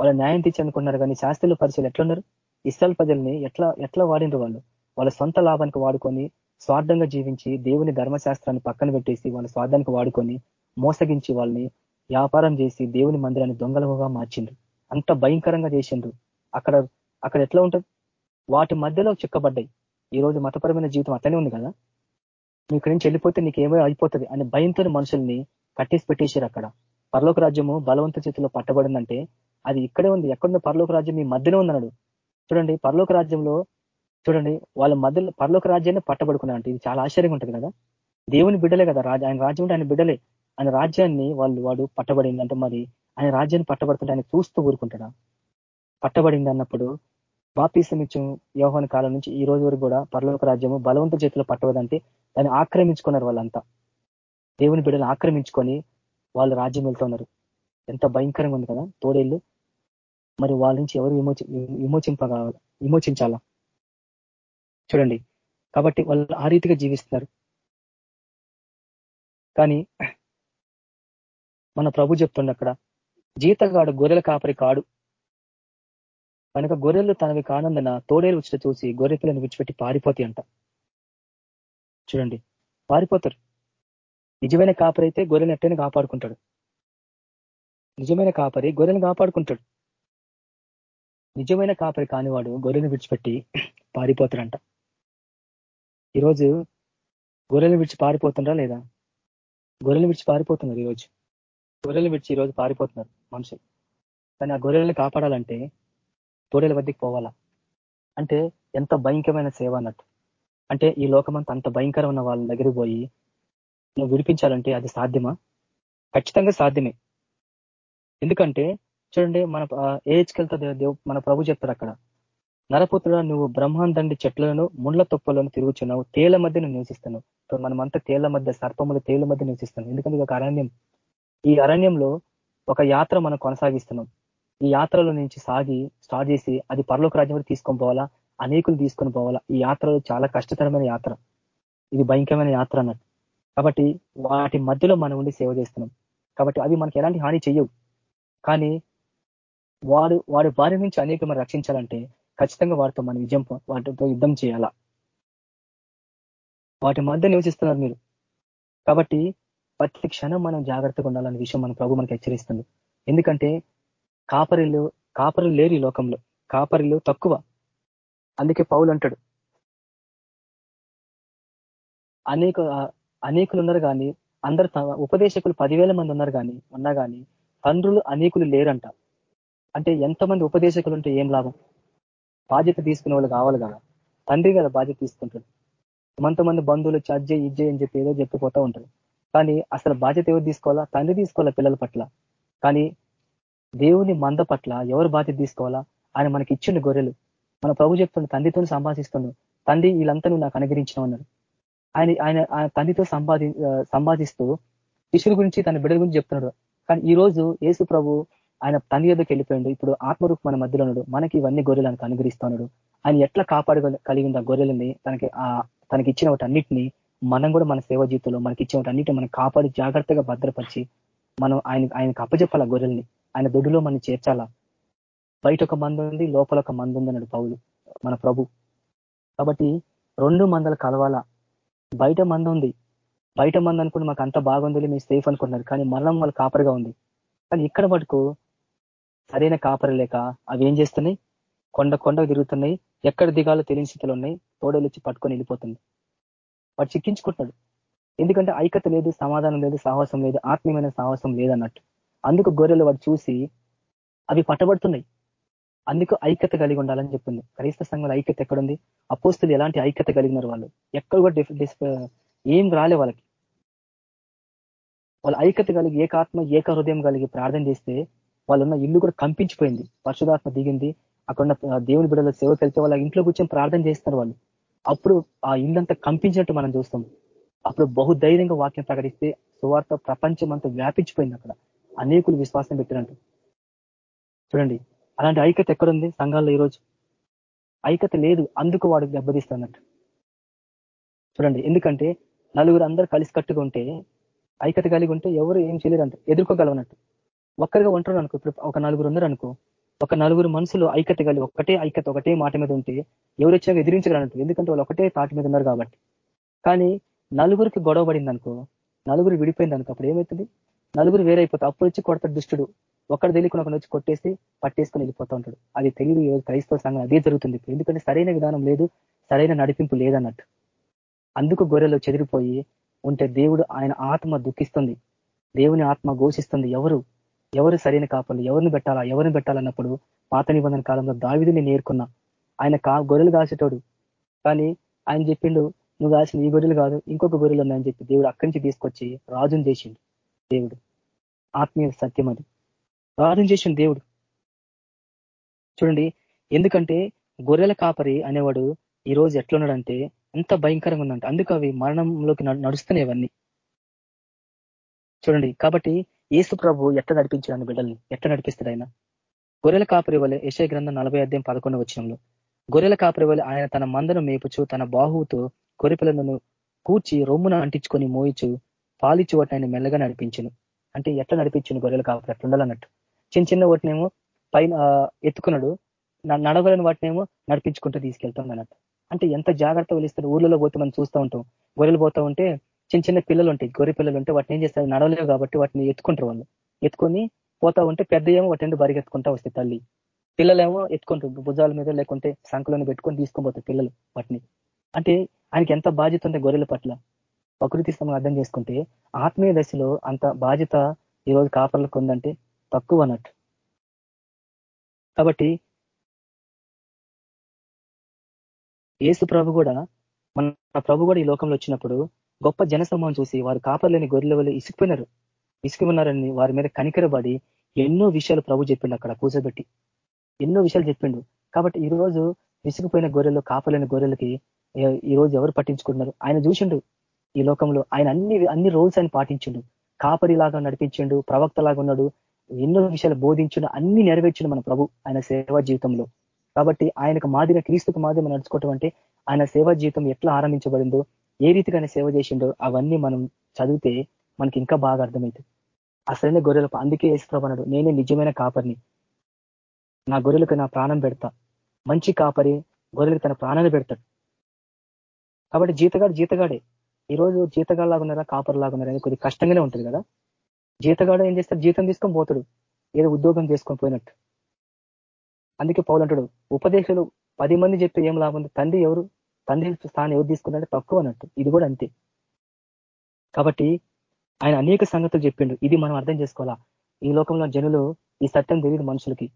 వాళ్ళ న్యాయం తీర్చనుకున్నారు కానీ శాస్త్రుల పరిచయలు ఎట్లున్నారు? ఇస్రాల్ ప్రజల్ని ఎట్లా ఎట్లా వాడినరు వాళ్ళు? వాళ్ళ సొంత లాభానికి వాడుకొని స్వార్థంగా జీవించి దేవుని ధర్మశాస్త్రాన్ని పక్కన పెట్టేసి వాళ్ళ స్వార్థానికి వాడుకొని మోసగించి వాళ్ళని వ్యాపారం చేసి దేవుని మందిరాన్ని దొంగలుగా మార్చిండ్రు. అంత భయంకరంగా చేసిండ్రు. అక్కడ అక్కడ ఎట్లా ఉంటుంది? వాటి మధ్యలో చిక్కబడ్డాయి. ఈరోజు మతపరమైన జీవితం అట్లనే ఉంది కదా? నువ్వు ఇక్కడి నుంచి వెళ్ళిపోతే నీకు ఏమో అయిపోతుంది అనే భయంతో మనుషుల్ని కట్టేసి పెట్టేశారు అక్కడ. పరలోక రాజ్యము బలవంత చేతిలో పట్టబడిందంటే అది ఇక్కడే ఉంది. ఎక్కడున్న పరలోక రాజ్యం మీ మధ్యలో ఉందన్నాడు. చూడండి పరలోక రాజ్యంలో చూడండి వాళ్ళ మధ్యలో పరలోక రాజ్యాన్ని పట్టబడుకున్నారంటే ఇది చాలా ఆశ్చర్యంగా ఉంటుంది కదా? దేవుని బిడ్డలే కదా రాజ ఆయన రాజ్యం అంటే ఆయన బిడ్డలే. ఆయన రాజ్యాన్ని వాళ్ళు వాడు పట్టబడింది అంటే మరి ఆయన రాజ్యాన్ని పట్టబడుతుంటే ఆయన చూస్తూ ఊరుకుంటాడా? పట్టబడింది అన్నప్పుడు బాపీసం ఇచ్చు యోహాన్ కాలం నుంచి ఈ రోజు వరకు కూడా పరలోక రాజ్యము బలవంత చేతిలో పట్టవదంటే దాన్ని ఆక్రమించుకున్నారు వాళ్ళంతా. దేవుని బిడ్డలు ఆక్రమించుకొని వాళ్ళు రాజ్యం వెళ్తున్నారు ఎంత భయంకరంగా ఉంది కదా తోడేళ్ళు. మరి వాళ్ళ నుంచి ఎవరు విమోచి విమోచింప విమోచించాలా? చూడండి. కాబట్టి వాళ్ళు ఆ రీతిగా జీవిస్తున్నారు. కానీ మన ప్రభు చెప్తుండ అక్కడ జీతగాడు గొర్రెల కాపరి కాడు. కనుక గొర్రెలు తనవి కానందున తోడేలు ఉచిత చూసి గొర్రెపిల్లని విడిచిపెట్టి పారిపోతాయి అంట. చూడండి. పారిపోతారు. నిజమైన కాపరి అయితే గొర్రెలు ఎట్టని కాపాడుకుంటాడు. నిజమైన కాపరి గొర్రెను కాపాడుకుంటాడు. నిజమైన కాపరి కానివాడు గొర్రెను విడిచిపెట్టి పారిపోతాడంట. ఈరోజు గొర్రెలు విడిచి పారిపోతుండ్రా లేదా? గొర్రెలు విడిచి పారిపోతున్నారు ఈరోజు. గొర్రెలు విడిచి ఈరోజు పారిపోతున్నారు మనుషులు. కానీ ఆ గొర్రెలను కాపాడాలంటే తోడేల వద్దకు పోవాలా? అంటే ఎంత భయంకరమైన సేవ అన్నట్టు. అంటే ఈ లోకమంతా అంత భయంకరం ఉన్న వాళ్ళ దగ్గరికి పోయి నువ్వు విడిపించాలంటే అది సాధ్యమా? ఖచ్చితంగా సాధ్యమే. ఎందుకంటే చూడండి మన ఏజ్కి వెళ్తా మన ప్రభు చెప్తారు అక్కడ. నరపుత్రుడా నువ్వు బ్రహ్మాండండి చెట్లను ముండ్ల తొప్పలను తిరుగుచున్నావు. తేళ్ళ మధ్య నువ్వు నివసిస్తున్నావు ఇప్పుడు మనమంతా తేళ్ళ మధ్య సర్పములు తేళ్ళ మధ్య నివసిస్తున్నాం. ఎందుకంటే ఒక అరణ్యం. ఈ అరణ్యంలో ఒక యాత్ర మనం కొనసాగిస్తున్నాం. ఈ యాత్రలో నుంచి సాగి స్టార్ట్ చేసి అది పరలోక రాజ్యం తీసుకొని పోవాలా? అనేకులు తీసుకొని పోవాలా? ఈ యాత్రలో చాలా కష్టతరమైన యాత్ర. ఇది భయంకరమైన యాత్ర అన్నట్టు. కాబట్టి వాటి మధ్యలో మనం ఉండి సేవ చేస్తున్నాం. కాబట్టి అవి మనకి ఎలాంటి హాని చెయ్యవు. కానీ వాడు వాడి భార్య నుంచి అనేక మనం రక్షించాలంటే ఖచ్చితంగా వాటితో మనం విజయం వాటితో యుద్ధం చేయాలా? వాటి మధ్య నివసిస్తున్నారు మీరు. కాబట్టి ప్రతి క్షణం మనం జాగ్రత్తగా ఉండాలనే విషయం మన ప్రభు మనకి హెచ్చరిస్తుంది. ఎందుకంటే కాపరిలు కాపరులు లేరు ఈ లోకంలో. కాపరిలు తక్కువ. అందుకే పౌలు అంటాడు. అనేక అనేకులు ఉన్నారు కానీ అందరు ఉపదేశకులు పదివేల మంది ఉన్నారు కానీ ఉన్నా కానీ తండ్రులు అనేకులు లేరంట. అంటే ఎంతమంది ఉపదేశకులు ఉంటే ఏం లాభం? బాధ్యత తీసుకునే వాళ్ళు కావాలి కదా. తండ్రి కదా బాధ్యత తీసుకుంటాడు. మంతమంది బంధువులు చజ్జే ఇజ్జే అని చెప్పి ఏదో చెప్పిపోతూ ఉంటారు. కానీ అసలు బాధ్యత ఎవరు తీసుకోవాలా? తండ్రి తీసుకోవాలా పిల్లల పట్ల? కానీ దేవుని మంద పట్ల ఎవరు బాధ్యత తీసుకోవాలా? ఆయన మనకి ఇచ్చిండు గొర్రెలు. మన ప్రభు చెప్తుండే తండ్రితో సంభాషిస్తున్నాడు. తండ్రి వీళ్ళంతా నువ్వు నాకు అనుగ్రహించిన అన్నాడు. ఆయన ఆయన ఆయన తండ్రితో సంపాది సంపాదిస్తూ శిష్యుల గురించి తన బిడ్డల గురించి చెప్తున్నాడు. కానీ ఈ రోజు యేసు ప్రభు ఆయన తండ్రి ఎదుకు వెళ్ళిపోయిండు. ఇప్పుడు ఆత్మరూపు మన మధ్యలో ఉన్నాడు. మనకి ఇవన్నీ గొర్రెలను అనుగ్రహిస్తున్నాడు ఆయన ఎట్లా కాపాడగలిగింది ఆ గొర్రెలని తనకి ఆ తనకి ఇచ్చిన అన్నిటిని మనం కూడా మన సేవ జీవితంలో మనకి ఇచ్చిన అన్నిటిని మనం కాపాడి జాగ్రత్తగా భద్రపరిచి మనం ఆయన ఆయనకు అప్పచెప్పాల గొర్రెల్ని. ఆయన దొడ్డులో మనం చేర్చాలా? బయట ఒక మందు ఉంది లోపల ఒక మందు ఉంది అన్నాడు పౌలు మన ప్రభు. కాబట్టి రెండు మందలు కలవాలా? బయట మంద ఉంది. బయట మంది అనుకుంటే మాకు అంత బాగుంది మీరు సేఫ్ అనుకున్నారు కానీ మరణం వాళ్ళు కాపరిగా ఉంది. కానీ ఇక్కడ మటుకు సరైన కాపరి లేక అవి ఏం చేస్తున్నాయి? కొండ కొండ తిరుగుతున్నాయి. ఎక్కడ దిగాలో తెలియని స్థితిలో ఉన్నాయి. తోడలు వచ్చి పట్టుకొని వెళ్ళిపోతుంది. వాడు చిక్కించుకుంటున్నాడు. ఎందుకంటే ఐక్యత లేదు సమాధానం లేదు సాహసం లేదు ఆత్మీయమైన సాహసం లేదన్నట్టు. అందుకు గొర్రెలు వాడు చూసి అవి పట్టబడుతున్నాయి. అందుకు ఐక్యత కలిగి ఉండాలని చెప్పింది క్రైస్త సంఘంలో ఐక్యత ఎక్కడుంది? అపోస్తులు ఎలాంటి ఐక్యత కలిగినారు వాళ్ళు? ఎక్కడ కూడా ఏం రాలే వాళ్ళకి. వాళ్ళు ఐక్యత కలిగి ఏకాత్మ ఏక హృదయం కలిగి ప్రార్థన చేస్తే వాళ్ళున్న ఇల్లు కూడా కంపించిపోయింది. పరిశుధాత్మ దిగింది. అక్కడ దేవుని బిడ్డల సేవకి వెళ్తే వాళ్ళ ఇంట్లో కూర్చొని ప్రార్థన చేస్తారు వాళ్ళు. అప్పుడు ఆ ఇల్లంతా కంపించినట్టు మనం చూస్తాం. అప్పుడు బహుధైర్యంగా వాక్యం ప్రకటిస్తే సువార్త ప్రపంచం అంతా వ్యాపించిపోయింది అక్కడ. అనేకులు విశ్వాసం పెట్టినట్టు. చూడండి అలాంటి ఐక్యత ఎక్కడుంది సంఘాల్లో ఈరోజు? ఐక్యత లేదు అందుకు వాడు దెబ్బతీస్తున్నట్టు. చూడండి ఎందుకంటే నలుగురు అందరు కలిసి కట్టుకుంటే ఐక్యత కలిగి ఉంటే ఎవరు ఏం చేయలేరంట ఎదుర్కోగలవనట్టు ఒక్కరిగా ఉంటారు అనుకో. ఇప్పుడు ఒక నలుగురు ఉన్నారు అనుకో. ఒక నలుగురు మనుషులు ఐక్యత కలిగి ఒకటే ఐక్యత ఒకటే మాట మీద ఉంటే ఎవరు వచ్చినా ఎదిరించగలనట్టు ఎందుకంటే వాళ్ళు ఒకటే తాటి మీద ఉన్నారు కాబట్టి. కానీ నలుగురికి గొడవ పడింది అనుకో నలుగురు విడిపోయింది అనుకో అప్పుడు ఏమవుతుంది నలుగురు వేరైపోతారు. అప్పుడు వచ్చి కొడతాడు దుష్టుడు. ఒక్కడ తెలియకుండా ఒకటి వచ్చి కొట్టేసి పట్టేసుకొని వెళ్ళిపోతూ ఉంటాడు. అది తెలియదు క్రైస్తవ సంఘం అదే జరుగుతుంది ఎందుకంటే సరైన విధానం లేదు సరైన నడిపింపు లేదన్నట్టు. అందుకు గొర్రెలు చెదిరిపోయి ఉంటే దేవుడు ఆయన ఆత్మ దుఃఖిస్తుంది. దేవుని ఆత్మ ఘోషిస్తుంది. ఎవరు? ఎవరు సరైన కాపలు ఎవరిని పెట్టాలా ఎవరిని పెట్టాలన్నప్పుడు పాత నిబంధన కాలంలో దావిదిని నేర్కొన్నా ఆయన కా గొర్రెలు కాసేటోడు. కానీ ఆయన చెప్పిండు నువ్వు కాసిన ఈ గొర్రెలు కాదు ఇంకొక గొర్రెలు ఉన్నాయని చెప్పి దేవుడు అక్కడి నుంచి తీసుకొచ్చి రాజుని చేసిండు దేవుడు. ఆత్మీయ సత్యం అది. రాజుని చేసిన దేవుడు. చూడండి ఎందుకంటే గొర్రెల కాపరి అనేవాడు ఈ రోజు ఎట్లున్నాడంటే ఎంత భయంకరంగా ఉందంట. అందుకు అవి మరణంలోకి నడుస్తున్నాయి అవన్నీ. చూడండి కాబట్టి ఏసు ప్రభు ఎట్ట నడిపించాడు బిడ్డల్ని? ఎట్ట నడిపిస్తాడు ఆయన? గొర్రెల కాపరి వల్ల యశయ గ్రంథం నలభై అధ్యాయం పదకొండు వచ్చినంలో గొర్రెల కాపరి వల్ల ఆయన తన మందను మేపుచు తన బాహువుతో గొరిపిలను కూర్చి రొమ్మున అంటించుకొని మోయిచు పాలిచ్చు వాటిని ఆయన మెల్లగా నడిపించను. అంటే ఎట్లా నడిపించింది గొర్రెల కాపరి? అట్లా ఉండాలన్నట్టు. చిన్న చిన్న వాటినేమో పైన ఎత్తుకున్నాడు. నడవలని వాటినేమో నడిపించుకుంటూ తీసుకెళ్తాం అన్నట్టు అంటే ఎంత జాగ్రత్త వలిస్తారు ఊర్లలో పోతే మనం చూస్తూ ఉంటాం. గొర్రెలు పోతా ఉంటే చిన్న చిన్న పిల్లలు ఉంటాయి గొర్రె పిల్లలు ఉంటే వాటిని ఏం చేస్తారు? నడవలేవు కాబట్టి వాటిని ఎత్తుకుంటారు వాళ్ళు. ఎత్తుకొని పోతా ఉంటే పెద్ద ఏమో వాటిని బరిగెత్తుకుంటా వస్తాయి తల్లి. పిల్లలేమో ఎత్తుకుంటారు భుజాల మీద లేకుంటే సంకులను పెట్టుకొని తీసుకొని పిల్లలు వాటిని. అంటే ఆయనకి ఎంత బాధ్యత ఉంది గొర్రెల పట్ల? ప్రకృతి సమయం అర్థం చేసుకుంటే ఆత్మీయ దశలో అంత బాధ్యత ఈరోజు కాపర్లకు ఉందంటే తక్కువ అన్నట్టు. కాబట్టి ఏసు ప్రభు కూడా మన ప్రభు కూడా ఈ లోకంలో వచ్చినప్పుడు గొప్ప జనసమూహం చూసి వారు కాపర్లేని గొర్రెల వల్ల ఇసుకుపోయినారు ఇసుకున్నారని వారి మీద కనికరబడి ఎన్నో విషయాలు ప్రభు చెప్పిండు అక్కడ కూర్చోబెట్టి. ఎన్నో విషయాలు చెప్పిండు. కాబట్టి ఈ రోజు విసుకుపోయిన గొర్రెలు కాపలేని గొర్రెలకి ఈ రోజు ఎవరు పట్టించుకుంటున్నారు? ఆయన చూసిండు ఈ లోకంలో. ఆయన అన్ని అన్ని రూల్స్ ఆయన పాటించిండు. కాపరిలాగా నడిపించిండు ప్రవక్తలాగా ఉన్నాడు. ఎన్నో విషయాలు బోధించిండు అన్ని నెరవేర్చిండు మన ప్రభు ఆయన సేవా జీవితంలో. కాబట్టి ఆయనకు మాదిరిగా క్రీస్తుకు మాదిరి నడుచుకోవటం అంటే ఆయన సేవా జీవితం ఎట్లా ఆరంభించబడిందో ఏ రీతిగానే సేవ చేసిండో అవన్నీ మనం చదివితే మనకి ఇంకా బాగా అర్థమవుతుంది అసలైన గొర్రెల అందుకే వేసుకోబన్నాడు నేనే నిజమైన కాపరిని. నా గొర్రెలకు నా ప్రాణం పెడతా. మంచి కాపరి గొర్రెలకు తన ప్రాణాన్ని పెడతాడు. కాబట్టి జీతగాడు జీతగాడే. ఈరోజు జీతగాడు ఉన్నారా కాపర్లాగా ఉన్నారా అని కొద్ది కష్టంగానే ఉంటుంది కదా. జీతగాడు ఏం చేస్తాడు? జీతం తీసుకొని పోతాడు. ఏదో ఉద్యోగం చేసుకొని పోయినట్టు. అందుకే పౌలంటాడు ఉపదేశాలు పది మంది చెప్పి ఏం లాభం ఉంది? తండ్రి ఎవరు? తండ్రి స్థానం ఎవరు తీసుకున్నారంటే తక్కువ అన్నట్టు. ఇది కూడా అంతే. కాబట్టి ఆయన అనేక సంగతులు చెప్పిండు. ఇది మనం అర్థం చేసుకోవాలా? ఈ లోకంలో జనులు ఈ సత్యం తెలియదు మనుషులకి.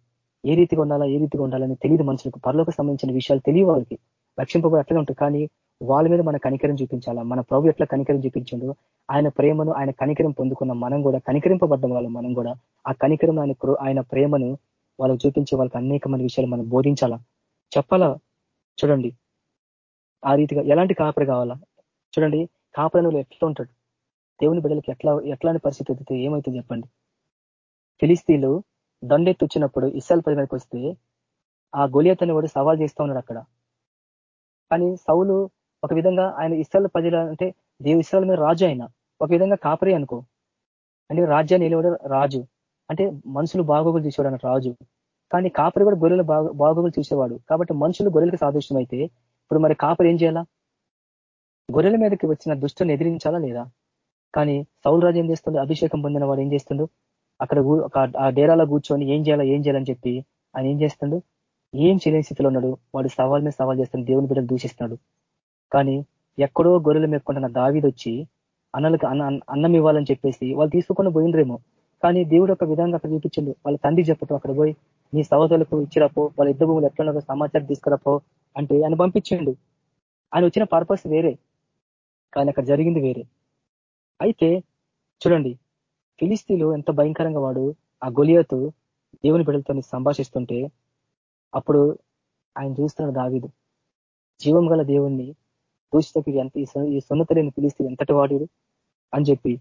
ఏ రీతిగా ఉండాలా ఏ రీతిగా ఉండాలని తెలియదు మనుషులకు. పరలోకి సంబంధించిన విషయాలు తెలియ వాళ్ళకి. రక్షింపబడి అట్లనే ఉంటుంది. కానీ వాళ్ళ మీద మన కనికరం చూపించాలా? మన ప్రభు ఎట్లా కనికరం చూపించిండో? ఆయన ప్రేమను ఆయన కనికరం పొందుకున్న మనం కూడా కనికరింపబడ్డం వాళ్ళు మనం కూడా ఆ కనికరం ఆయన ఆయన ప్రేమను వాళ్ళకి చూపించే వాళ్ళకి అనేకమైన విషయాలు మనం బోధించాలా? చెప్పాలా? చూడండి. ఆ రీతిగా ఎలాంటి కాపరి కావాలా? చూడండి కాపరనులు ఎట్లా ఉంటాడు? దేవుని బిడ్డలకి ఎట్లా ఎట్లాంటి పరిస్థితి ఎత్తితే ఏమవుతుంది చెప్పండి. ఫిలిస్తీన్లు దండెత్తి వచ్చినప్పుడు ఇస్సాల్ పది మీదకి వస్తే ఆ గొలియతని వాడు సవాల్ చేస్తూ ఉన్నాడు అక్కడ. కానీ సౌలు ఒక విధంగా ఆయన ఇస్రాల ప్రజల అంటే దేవు ఇస్రాల మీద రాజు ఆయన ఒక విధంగా కాపరి అనుకో. అంటే రాజ్యాన్ని నిలబడే రాజు. అంటే మనుషులు బాగోగులు చూసేవాడు రాజు. కానీ కాపరి కూడా గొర్రెలు బాగోగులు చూసేవాడు కాబట్టి మనుషులు గొర్రెలకు సాదృశ్యం అయితే ఇప్పుడు మరి కాపరి ఏం చేయాలా? గొర్రెల మీదకి వచ్చిన దుష్టుని ఎదిరించాలా లేదా? కానీ సౌల్ రాజు ఏం చేస్తుండో? అభిషేకం పొందిన వాడు ఏం చేస్తుండో? అక్కడ ఆ డేరాలో కూర్చొని ఏం చేయాలా ఏం చేయాలని చెప్పి ఆయన ఏం చేస్తుండో? ఏం చేయలేని స్థితిలో ఉన్నాడు. వాడు సవాల్ మీద సవాల్ చేస్తాడు. దేవుని బిడ్డలు దూషిస్తున్నాడు. కానీ ఎక్కడో గొర్రెలు మేపుకుంటున్న దావిది వచ్చి అన్నలకు అన్న అన్నం ఇవ్వాలని చెప్పేసి వాళ్ళు తీసుకుని పోయిండ్రేమో. కానీ దేవుడు ఒక విధంగా అక్కడ చూపించిండు. వాళ్ళ తండ్రి చెప్పటం అక్కడ పోయి నీ సహోదరులకు ఇచ్చిరపో వాళ్ళ ఇద్దరు భూములు ఎట్లా సమాచారం తీసుకురాపో అంటే ఆయన పంపించిండు. ఆయన వచ్చిన పర్పస్ వేరే. కానీ అక్కడ జరిగింది వేరే. అయితే చూడండి ఫిలిస్తీన్లు ఎంత భయంకరంగా వాడు ఆ గొలియతు దేవుని బిడ్డలతో సంభాషిస్తుంటే అప్పుడు ఆయన చూస్తున్నాడు దావిదు. జీవం గల దేవుణ్ణి దూషితకి ఎంత ఈ సున్నత లేని పిలిస్తే ఎంతటి వాడు అని చెప్పి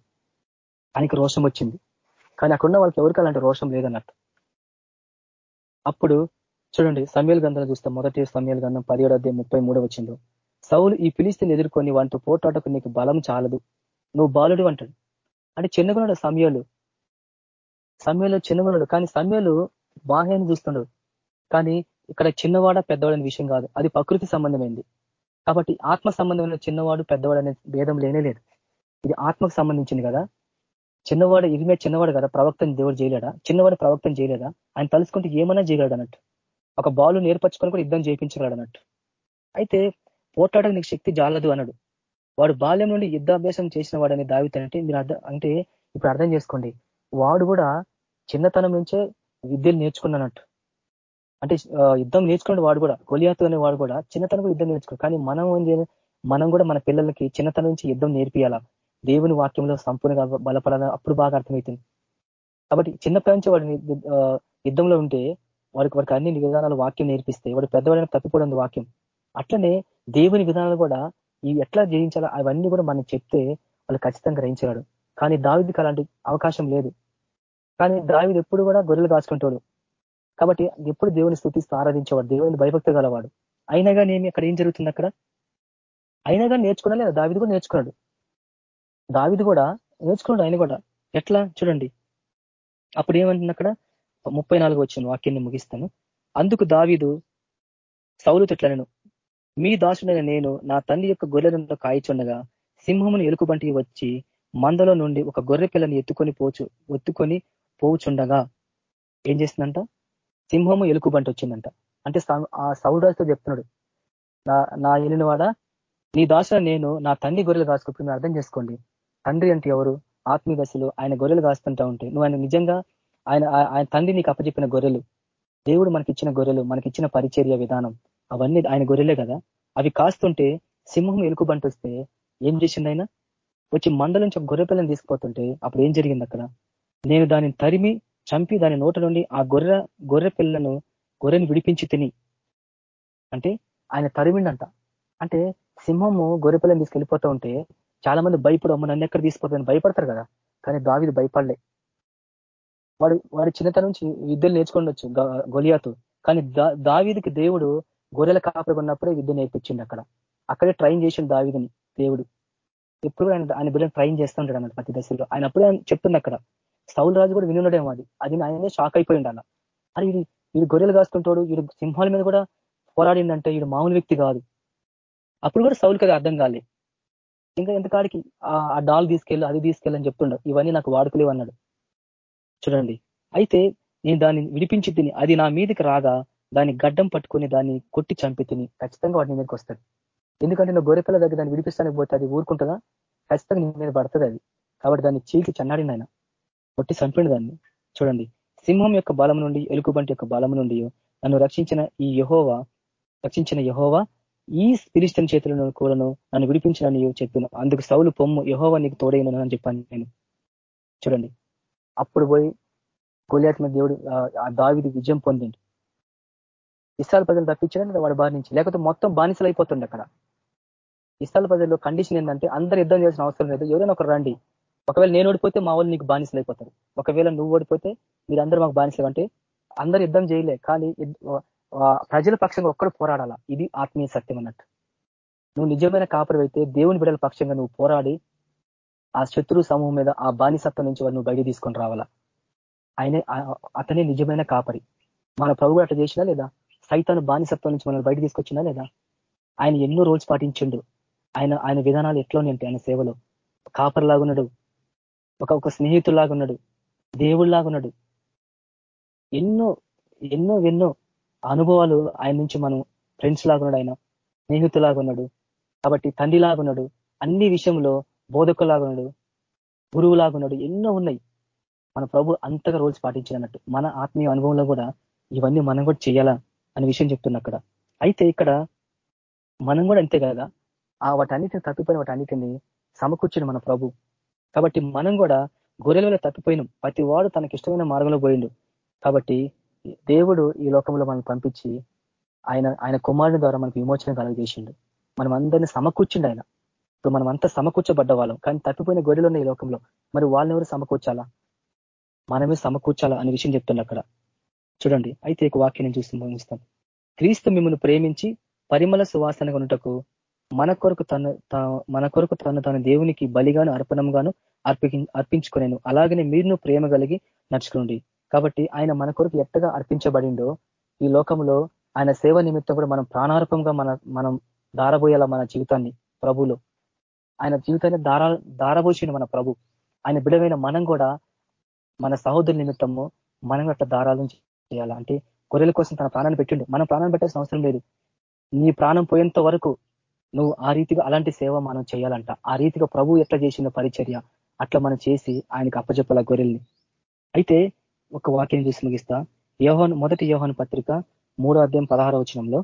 ఆయనకి రోషం వచ్చింది. కానీ అక్కడున్న వాళ్ళకి ఎవరికి అలాంటి రోషం లేదన్నట్టు. అప్పుడు చూడండి సమయాల గంధం చూస్తే మొదటి సమయాల గంధం పదిహేడు అధ్యాయం ముప్పై మూడో వచ్చిందో. సౌలు ఈ పిలిస్తే ఎదుర్కొని వాటితో పోటాటకు నీకు బలం చాలదు. నువ్వు బాలుడు అంటాడు. అంటే చిన్నగున్నాడు సమయాలు. సమయంలో చిన్నగున్నాడు. కానీ సమయాలు బాహ్యాన్ని చూస్తున్నాడు కానీ ఇక్కడ చిన్నవాడ పెద్దవాడనే విషయం కాదు. అది ప్రకృతి సంబంధమైంది. కాబట్టి ఆత్మ సంబంధమైన చిన్నవాడు పెద్దవాడు అనే భేదం లేనే లేదు. ఇది ఆత్మకు సంబంధించింది కదా. చిన్నవాడు ఇదిమే చిన్నవాడు కదా ప్రవక్తని దేవుడు చేయలేడా? చిన్నవాడు ప్రవక్తను చేయలేదా? ఆయన తలుసుకుంటే ఏమైనా చేయగలడు అన్నట్టు. ఒక బాలు నేర్పరచుకొని కూడా యుద్ధం చేయించగలడు అన్నట్టు అయితే పోట్లాడకు నీకు శక్తి జాలదు అన్నాడు. వాడు బాల్యం నుండి యుద్ధాభ్యాసం చేసిన వాడని దావితంటే మీరు అర్థం అంటే ఇప్పుడు అర్థం చేసుకోండి. వాడు కూడా చిన్నతనం నుంచే విద్యలు నేర్చుకున్నట్టు అంటే యుద్ధం నేర్చుకునే వాడు కూడా. కొలియాతు అనే వాడు కూడా చిన్నతనం యుద్ధం నేర్చుకోడు కానీ మనం మనం కూడా మన పిల్లలకి చిన్నతనం నుంచి యుద్ధం నేర్పియాలా? దేవుని వాక్యంలో సంపూర్ణంగా బలపడాలని అప్పుడు బాగా అర్థమవుతుంది. కాబట్టి చిన్నప్పటి నుంచి వాడు యుద్ధంలో ఉంటే వారికి వారికి అన్ని విధానాలు వాక్యం నేర్పిస్తే వాడు పెద్దవాడైనా తప్పిపోవడం వాక్యం. అట్లనే దేవుని విధానాలు కూడా ఇవి ఎట్లా జయించాలో అవన్నీ కూడా మనం చెప్తే వాళ్ళు ఖచ్చితంగా గ్రహించాడు కానీ దావిదికి అలాంటి అవకాశం లేదు. కానీ దావిది ఎప్పుడు కూడా గొర్రెలు కాచుకుంటాడు. కాబట్టి ఎప్పుడు దేవుని స్థుతిస్తూ ఆరాధించేవాడు దేవుని భయభక్తి గలవాడు. అయినా కానీ ఏమి అక్కడ ఏం జరుగుతుంది అక్కడ? అయినా కానీ నేర్చుకున్నా లేదా? దావిది కూడా నేర్చుకున్నాడు. దావిది కూడా నేర్చుకున్నాడు ఆయన కూడా. ఎట్లా? చూడండి. అప్పుడు ఏమంటుంది అక్కడ? ముప్పై నాలుగు వచ్చిన వాక్యాన్ని ముగిస్తాను. అందుకు దావిదు సౌలు తిట్లను మీ దాసుడైన నేను నా తల్లి యొక్క గొర్రెలను కాయిచుండగా సింహమును ఎలుకబంటి వచ్చి మందలో నుండి ఒక గొర్రె పిల్లని ఎత్తుకొని పోచు ఒత్తుకొని పోవుచుండగా. ఏం చేసిందంట? సింహము ఎలుకబంటి వచ్చిందంట. అంటే ఆ సౌడాస్తో చెప్తున్నాడు. నా నా వాడ నీ దాస నేను నా తండ్రి గొర్రెలు కాసుకుంటూ అర్థం చేసుకోండి. తండ్రి అంటే ఎవరు? ఆత్మీయ దశలో ఆయన గొర్రెలు కాస్తుంటా ఉంటే నువ్వు ఆయన నిజంగా ఆయన ఆయన తండ్రి నీకు అప్పచెప్పిన గొర్రెలు దేవుడు మనకిచ్చిన గొర్రెలు మనకిచ్చిన పరిచర్య విధానం అవన్నీ ఆయన గొర్రెలే కదా? అవి కాస్తుంటే సింహం ఎలుకుబంటి వస్తే ఏం చేసింది ఆయన? వచ్చి మందల నుంచి ఒక గొర్రె పిల్లని తీసుకుపోతుంటే అప్పుడు ఏం జరిగింది అక్కడ? నేను దానిని తరిమి చంపి దాని నోట నుండి ఆ గొర్రె గొర్రె పిల్లను గొర్రెని విడిపించి తిని. అంటే ఆయన తరిమిండంట. అంటే సింహము గొర్రె పిల్లని తీసుకెళ్ళిపోతూ ఉంటే చాలా మంది భయపడు అమ్మ నన్ను ఎక్కడ తీసుకుపోతుందని భయపడతారు కదా? కానీ దావిది భయపడలే. వాడు వాడి చిన్నతనం నుంచి విద్యలు నేర్చుకోండొచ్చు గొలియాతో. కానీ దావీదికి దేవుడు గొర్రెల కాపరి ఉన్నప్పుడే విద్య నేర్పించిండు అక్కడ. అక్కడే ట్రైన్ చేసిండు దావీదిని దేవుడు. ఎప్పుడు ఆయన ఆయన బిడ్డను ట్రైన్ చేస్తుంటాడు అన్నట్టు ప్రతి దశలో. ఆయన అప్పుడే చెప్తుంది అక్కడ. సౌల్ రాజు కూడా వినుడేమో అది. అది ఆయనే షాక్ అయిపోయిండు అలా. అది ఇది వీడు గొర్రెలు కాస్తుంటాడు వీడు సింహాల మీద కూడా పోరాడిండంటే వీడు మామూలు వ్యక్తి కాదు. అప్పుడు కూడా సౌల్ కదా అర్థం కాలే. ఇంకా ఎంతకాడికి ఆ డాల్ తీసుకెళ్ళి అది తీసుకెళ్ళని చెప్తుండడు ఇవన్నీ నాకు వాడుకలేవు అన్నాడు. చూడండి. అయితే నేను దాన్ని విడిపించి తిని అది నా మీదకి రాగా దాన్ని గడ్డం పట్టుకొని దాన్ని కొట్టి చంపి తిని ఖచ్చితంగా వాటి మీదకి వస్తుంది. ఎందుకంటే నువ్వు గొర్రెపిల్ల దగ్గర దాన్ని విడిపిస్తానికి పోతే అది ఊరుకుంటుందా? ఖచ్చితంగా నీ మీద పడుతుంది అది. కాబట్టి దాన్ని చీల్చి చన్నాడి ఆయన కొట్టి చంపిండు దాన్ని. చూడండి. సింహం యొక్క బలం నుండి ఎలుకబంటి యొక్క బలం నుండి నన్ను రక్షించిన ఈ యహోవా రక్షించిన యహోవా ఈ ఫిలిస్టిన్ చేతులను కూడాను నన్ను విడిపించినని చెప్పిన అందుకు సౌలు పొమ్ము యహోవా నీకు తోడైన అని చెప్పాను నేను. చూడండి. అప్పుడు పోయి గోలియాత్ మీద దేవుడు దావిది విజయం పొందిండు. ఇస్రాయల్ ప్రజలు తప్పించడానికి వాడు బారి నుంచి లేకపోతే మొత్తం బానిసలు అయిపోతుండే అక్కడ. ఇస్రాయల్ ప్రజల్లో కండిషన్ ఏంటంటే అందరు యుద్ధం చేసిన అవసరం లేదు. ఎవరైనా ఒకరు రండి. ఒకవేళ నేను ఓడిపోతే మా వాళ్ళు నీకు బానిసలు అయిపోతారు. ఒకవేళ నువ్వు ఓడిపోతే మీరందరూ మాకు బానిసలు అంటే అందరు యుద్ధం చేయలే. కానీ ప్రజల పక్షంగా ఒక్కడు పోరాడాలా? ఇది ఆత్మీయ సత్యం అన్నట్టు. నువ్వు నిజమైన కాపురం అయితే దేవుని బిడ్డల పక్షంగా నువ్వు పోరాడి ఆ శత్రు సమూహం మీద ఆ బానిసత్వం నుంచి నువ్వు బయట తీసుకొని రావాలా? ఆయనే అతనే నిజమైన కాపరి. మన ప్రభు అట్లా చేసినా లేదా? సైతాను బానిసత్వం నుంచి మనల్ని బయట తీసుకొచ్చినా లేదా? ఆయన ఎన్నో రోజు పాటించిండు. ఆయన ఆయన విధానాలు ఎట్లా ఉంటాయి ఆయన సేవలో. కాపరిలాగున్నాడు ఒక ఒక స్నేహితులాగున్నాడు దేవుళ్ళాగున్నాడు ఎన్నో ఎన్నో ఎన్నో అనుభవాలు ఆయన నుంచి మనం ఫ్రెండ్స్ లాగున్నాడు ఆయన. స్నేహితులాగున్నాడు కాబట్టి తండ్రిలాగున్నాడు అన్ని విషయంలో బోధకులాగున్నాడు గురువులాగున్నాడు ఎన్నో ఉన్నాయి. మన ప్రభు అంతగా రూల్స్ పాటించినట్టు మన ఆత్మీయ అనుభవంలో కూడా ఇవన్నీ మనం కూడా చేయాలా అనే విషయం చెప్తున్నా అక్కడ. అయితే ఇక్కడ మనం కూడా అంతే కదా ఆ వాటన్నిటిని తప్పిపోయిన వాటన్నిటిని సమకూర్చిన మన ప్రభు. కాబట్టి మనం కూడా గొర్రెల తప్పిపోయినాం. ప్రతి వాడు తనకి ఇష్టమైన మార్గంలో పోయిండు. కాబట్టి దేవుడు ఈ లోకంలో మనల్ని పంపించి ఆయన ఆయన కుమారుని ద్వారా మనకు విమోచన కలగజేసిండు. మనం అందరినీ సమకూర్చిండు ఆయన. ఇప్పుడు మనం అంతా సమకూర్చబడ్డ వాళ్ళం. కానీ తప్పిపోయిన గొడవలు ఉన్నాయి ఈ లోకంలో మరి వాళ్ళని ఎవరు సమకూర్చాలా? మనమే సమకూర్చాలా అనే విషయం చెప్తుండ అక్కడ. చూడండి అయితే ఒక వాక్యం చూస్తూ ముగిస్తాం క్రీస్తు మిమ్మల్ని ప్రేమించి పరిమళ సువాసన కొనుటకు మన కొరకు తను మన కొరకు తను తన దేవునికి బలిగాను అర్పణంగాను అర్పి అర్పించుకునేను. అలాగనే మీరును ప్రేమ కలిగి నడుచుకోండి కాబట్టి ఆయన మన కొరకు ఎట్టగా అర్పించబడిండో ఈ లోకంలో ఆయన సేవ నిమిత్తం కూడా మనం ప్రాణార్పంగా మన మనం దారబోయాల మన జీవితాన్ని ప్రభులో ఆయన జీవితాన్ని దారా దారబోసిన మన ప్రభు. ఆయన బిడమైన మనం కూడా మన సహోదరు నిమిత్తము మనం అట్లా దారాలు చేయాలి? అంటే గొర్రెల కోసం తన ప్రాణాన్ని పెట్టిండు. మనం ప్రాణాన్ని పెట్టాల్సిన అవసరం లేదు. నీ ప్రాణం పోయేంత వరకు నువ్వు ఆ రీతిగా అలాంటి సేవ మనం చేయాలంట. ఆ రీతిగా ప్రభు ఎట్లా చేసిన పరిచర్య? అట్లా మనం చేసి ఆయనకు అప్పచెప్పాల గొర్రెల్ని? అయితే ఒక వాక్యం చూసి ముగిస్తా. యోహన్ మొదటి యోహన్ పత్రిక మూడో అధ్యాయం పదహార వచనంలో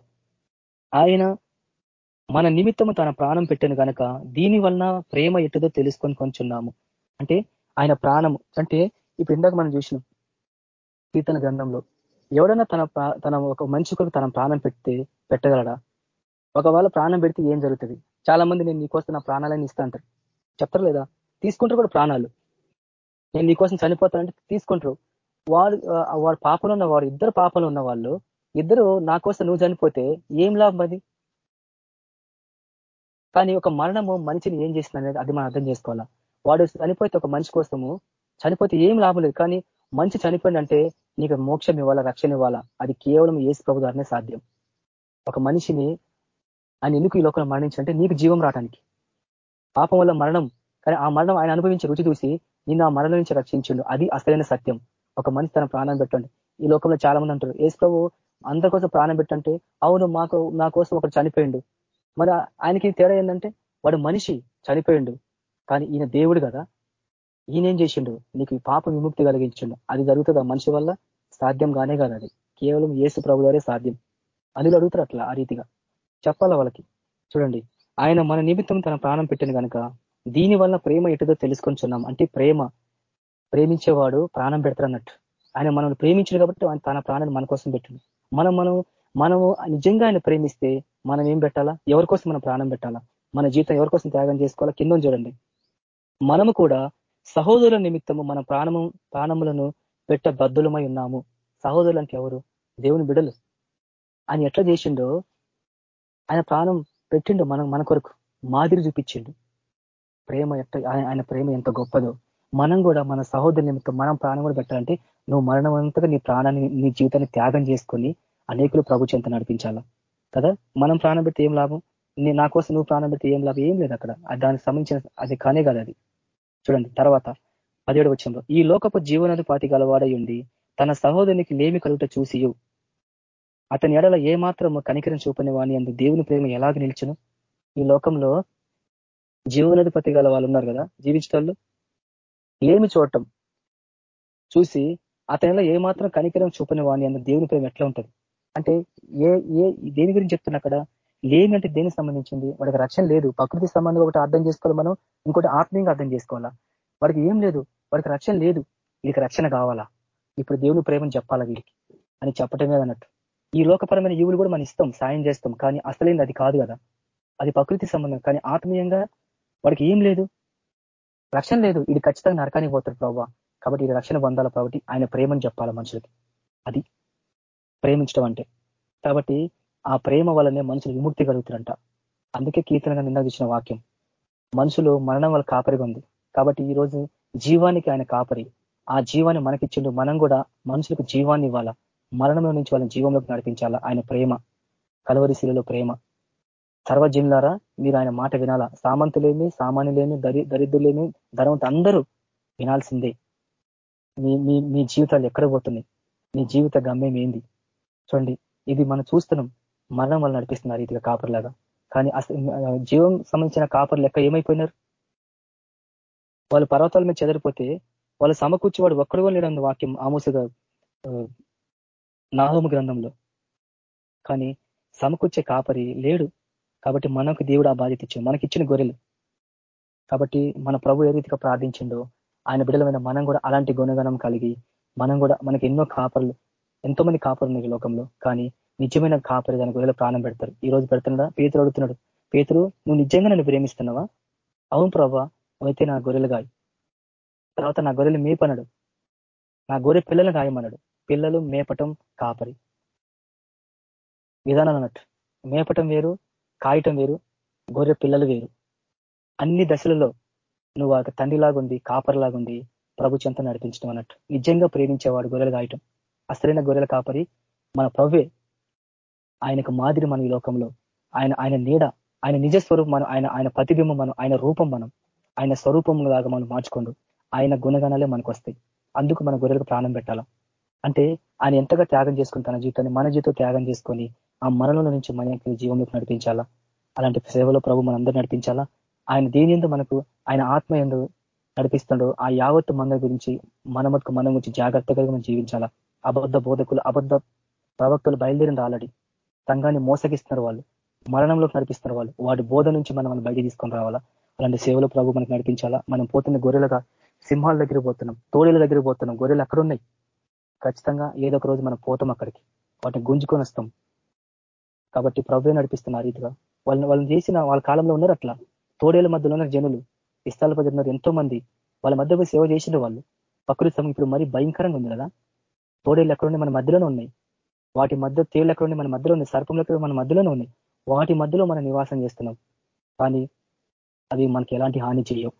ఆయన మన నిమిత్తము తన ప్రాణం పెట్టాను కనుక దీని వలన ప్రేమ ఎట్టుదో తెలుసుకొని కొంచున్నాము. అంటే ఆయన ప్రాణము. అంటే ఇప్పుడు ఇందాక మనం చూసినాం కీర్తన గ్రంథంలో ఎవడన్నా తన తన ఒక మనిషి కొరకు తన ప్రాణం పెడితే పెట్టగలడా? ఒకవేళ ప్రాణం పెడితే ఏం జరుగుతుంది? చాలా మంది నేను నీకోసం నా ప్రాణాలని ఇస్తా అంటారు. చెప్తారు లేదా? తీసుకుంటారు కూడా ప్రాణాలు. నేను నీకోసం చనిపోతానంటే తీసుకుంటారు. వాడు వాడు పాపలు ఉన్న వాడు ఇద్దరు పాపలు ఉన్న వాళ్ళు ఇద్దరు నా కోసం నువ్వు చనిపోతే ఏం లాభం అది? కానీ ఒక మరణము మనిషిని ఏం చేసింది అనేది అది మనం అర్థం చేసుకోవాలా? వాడు చనిపోతే ఒక మనిషి కోసము చనిపోతే ఏం లాభం లేదు. కానీ మంచి చనిపోయిందంటే నీకు మోక్షం ఇవ్వాలా రక్షణ ఇవ్వాలా? అది కేవలం ఏసు ప్రభు ద్వారానే సాధ్యం. ఒక మనిషిని ఆయన ఎందుకు ఈ లోకంలో మరణించంటే నీకు జీవం రావడానికి పాపం వల్ల మరణం. కానీ ఆ మరణం ఆయన అనుభవించి రుచి చూసి నిన్ను ఆ మరణం నుంచి రక్షించిండు. అది అసలైన సత్యం. ఒక మనిషి తన ప్రాణం పెట్టండి. ఈ లోకంలో చాలా మంది అంటారు ఏసు ప్రభు అందరి కోసం ప్రాణం పెట్టంటే అవును మాకు నా కోసం ఒకటి చనిపోయిండు. మరి ఆయనకి తేడా ఏంటంటే వాడు మనిషి చనిపోయిండు. కానీ ఈయన దేవుడు కదా. ఈయనేం చేసిండు? నీకు పాప విముక్తి కలిగించిండు. అది జరుగుతుంది ఆ మనిషి వల్ల సాధ్యం కానే కాదు అది. కేవలం ఏసు ప్రభు సాధ్యం. అందులో అడుగుతారు అట్లా ఆ రీతిగా. చెప్పాలా వాళ్ళకి? చూడండి. ఆయన మన నిమిత్తం తన ప్రాణం పెట్టిన కనుక దీని వల్ల ప్రేమ ఎటుదో తెలుసుకొంచున్నాం అంటే ప్రేమ. ప్రేమించేవాడు ప్రాణం పెడతారు అన్నట్టు. ఆయన మనల్ని ప్రేమించాడు కాబట్టి ఆయన తన ప్రాణాన్ని మన కోసం పెట్టింది మనం మనం మనము నిజంగా ఆయన ప్రేమిస్తే మనం ఏం పెట్టాలా? ఎవరి కోసం మనం ప్రాణం పెట్టాలా? మన జీవితం ఎవరి కోసం త్యాగం చేసుకోవాలా? కింద చూడండి. మనము కూడా సహోదరుల నిమిత్తము మన ప్రాణము ప్రాణములను పెట్ట బద్దులమై ఉన్నాము. సహోదరులు అంటే ఎవరు? దేవుని బిడలు. ఆయన ఎట్లా చేసిండో ఆయన ప్రాణం పెట్టిండు మనం మన కొరకు మాదిరి చూపించిండు. ప్రేమ ఎట్ట ఆయన ప్రేమ ఎంత గొప్పదో. మనం కూడా మన సహోదరు నిమిత్తం మనం ప్రాణం కూడా పెట్టాలంటే నువ్వు మరణమంతగా నీ ప్రాణాన్ని నీ జీవితాన్ని త్యాగం చేసుకొని అనేకులు ప్రభు చెంత నడిపించాలా? కదా? మనం ప్రాణం పెడితే ఏం లాభం? నా కోసం నువ్వు ప్రాణం పెడితే ఏం లాభం? ఏం లేదు అక్కడ. దానికి సంబంధించిన అది కానే కాదు అది. చూడండి తర్వాత పదిహేడు వచ్చంలో ఈ లోకపు జీవనోపాతి గలవాడై ఉండి తన సహోదరునికి లేమి కలుగుట చూసియు. అతని ఎడల ఏ మాత్రం కనికరం చూపని వాణి అందు దేవుని ప్రేమ ఎలాగ నిలిచను? ఈ లోకంలో జీవనధిపతి గల వాళ్ళు ఉన్నారు కదా జీవించటోళ్ళు? ఏమి చూడటం చూసి అతనిలో ఏ మాత్రం కనికరం చూపని వాణి అందు దేవుని ప్రేమ ఎట్లా ఉంటుంది? అంటే ఏ ఏ దేని గురించి చెప్తున్నా అక్కడ లేని అంటే దేనికి సంబంధించింది? వాడికి రక్షణ లేదు. ప్రకృతి సంబంధం ఒకటి అర్థం చేసుకోవాలి మనం ఇంకోటి ఆత్మీయంగా అర్థం చేసుకోవాలా? వాడికి ఏం లేదు. వాడికి రక్షణ లేదు. వీడికి రక్షణ కావాలా? ఇప్పుడు దేవుని ప్రేమను చెప్పాలా వీడికి? అని చెప్పటమే అన్నట్టు. ఈ లోకపరమైన ఈవులు కూడా మనం ఇస్తాం సాయం చేస్తాం కానీ అసలైంది అది కాదు కదా. అది ప్రకృతి సంబంధం కానీ ఆత్మీయంగా వాడికి ఏం లేదు. రక్షణ లేదు. ఇది ఖచ్చితంగా నరకానికి పోతాడు ప్రభావ కాబట్టి ఇది రక్షణ పొందాలి? కాబట్టి ఆయన ప్రేమను చెప్పాలి మనుషులకి? అది ప్రేమించడం అంటే కాబట్టి ఆ ప్రేమ వల్లనే మనుషులు విముక్తి కలుగుతారంట. అందుకే కీర్తనగా నిన్న ఇచ్చిన వాక్యం. మనుషులు మరణం వల్ల కాపరిగా ఉంది. కాబట్టి ఈ రోజు జీవానికి ఆయన కాపరి. ఆ జీవాన్ని మనకిచ్చిండు మనం కూడా మనుషులకు జీవాన్ని ఇవ్వాలా? మరణంలో నుంచి వాళ్ళని జీవంలోకి నడిపించాలా? ఆయన ప్రేమ. కలవరిశీలలో ప్రేమ. సర్వజనులారా మీరు ఆయన మాట వినాలా? సామంతులేమి సామాన్యులేమి దరి దరిద్రులేమి ధనవంత అందరూ వినాల్సిందే. మీ మీ మీ జీవితాలు ఎక్కడ పోతున్నాయి? మీ జీవిత గమ్యం ఏంది? చూడండి ఇది మనం చూస్తున్నాం మరణం వల్ల నడిపిస్తున్నారు ఇదిగా కాపర్లాగా. కానీ జీవం సంబంధించిన కాపర్ లెక్క ఏమైపోయినారు? వాళ్ళు పర్వతాల మీద చెదరిపోతే వాళ్ళు సమకూర్చేవాడు వాడు ఒక్కడు లేడం వాక్యం ఆమోసగా నాహోము గ్రంథంలో. కానీ సమకూర్చే కాపరి లేడు. కాబట్టి మనకు దేవుడు ఆ బాధ్యత ఇచ్చాడు. మనకిచ్చిన గొర్రెలు. కాబట్టి మన ప్రభు ఏ రీతిగా ప్రార్థించిండో ఆయన బిడ్డలమైన మనం కూడా అలాంటి గుణగణం కలిగి మనం కూడా మనకి ఎన్నో కాపర్లు ఎంతో మంది కాపర్లు ఉన్నాయి లోకంలో. కానీ నిజమైన కాపరి దాని గొర్రెలు ప్రాణం పెడతారు. ఈ రోజు పెడుతున్నాడా? పేతురు అడుగుతున్నాడు. పేతురు నువ్వు నిజంగా నన్ను ప్రేమిస్తున్నావా? అవును ప్రభా అయితే నా గొర్రెలు గాయి. తర్వాత నా గొర్రెలు మేపనడు. నా గొర్రె పిల్లలు గాయమన్నాడు పిల్లలు మేపటం కాపరి. విధానాలు అన్నట్టు. మేపటం వేరు కాయటం వేరు గొర్రె పిల్లలు వేరు. అన్ని దశలలో నువ్వు ఆ తండ్రిలాగుండి కాపరిలాగుండి ప్రభు చెంత నడిపించడం అన్నట్టు. నిజంగా ప్రేమించేవాడు గొర్రెలు గాయటం. అసలైన గొర్రెల కాపరి మన ప్రవ్వే ఆయనకు మాదిరి మన ఈ లోకంలో. ఆయన ఆయన నీడ ఆయన నిజ స్వరూపం మనం ఆయన ఆయన ప్రతిబింబం మనం ఆయన రూపం మనం ఆయన స్వరూపం లాగా మనం మార్చుకోండు. ఆయన గుణగణాలే మనకు వస్తాయి అందుకు మన గొర్రెలకు ప్రాణం పెట్టాలా? అంటే ఆయన ఎంతగా త్యాగం చేసుకుని తన జీవితాన్ని మన జీవితం త్యాగం చేసుకొని ఆ మరణంలో నుంచి మన జీవంలోకి నడిపించాలా? అలాంటి సేవలో ప్రభు మనందరూ నడిపించాలా? ఆయన దేని ఎందు మనకు ఆయన ఆత్మ ఎందు నడిపిస్తుండో ఆ యావత్తు మన గురించి మన మటుకు గురించి జాగ్రత్తగా మనం జీవించాలా? అబద్ధ బోధకులు అబద్ధ ప్రవక్తలు బయలుదేరిన ఆల్రెడీ. సంఘాన్ని మోసగిస్తున్నారు వాళ్ళు. మరణంలోకి నడిపిస్తున్నారు వాళ్ళు. వాటి బోధ నుంచి మనం బయట తీసుకొని రావాలా? అలాంటి సేవలు ప్రభు మనకు నడిపించాలా? మనం పోతున్న గొర్రెలుగా సింహాల దగ్గర పోతున్నాం తోడేల దగ్గర పోతున్నాం. గొర్రెలు అక్కడ ఉన్నాయి ఖచ్చితంగా ఏదో ఒక రోజు మనం పోతాం అక్కడికి. వాటిని గుంజుకొని వస్తాం. కాబట్టి ప్రభు నడిపిస్తున్నారు రీతిగా. వాళ్ళని వాళ్ళని చేసిన వాళ్ళ కాలంలో ఉన్నారు అట్లా. తోడేల మధ్యలో ఉన్న జనులు. ఇస్తాల ఉన్నారు ఎంతో మంది వాళ్ళ మధ్య సేవ చేసిన వాళ్ళు. ప్రకృతి ఇప్పుడు మరీ భయంకరంగా ఉంది కదా. తోడేళ్ళు ఎక్కడుండి మన మధ్యలోనే ఉన్నాయి. వాటి మధ్య తేళ్ళు ఎక్కడుండి మన మధ్యలో ఉన్నాయి. సర్పంలో మన మధ్యలోనే ఉన్నాయి. వాటి మధ్యలో మనం నివాసం చేస్తున్నాం. కానీ అవి మనకి ఎలాంటి హాని చేయవు.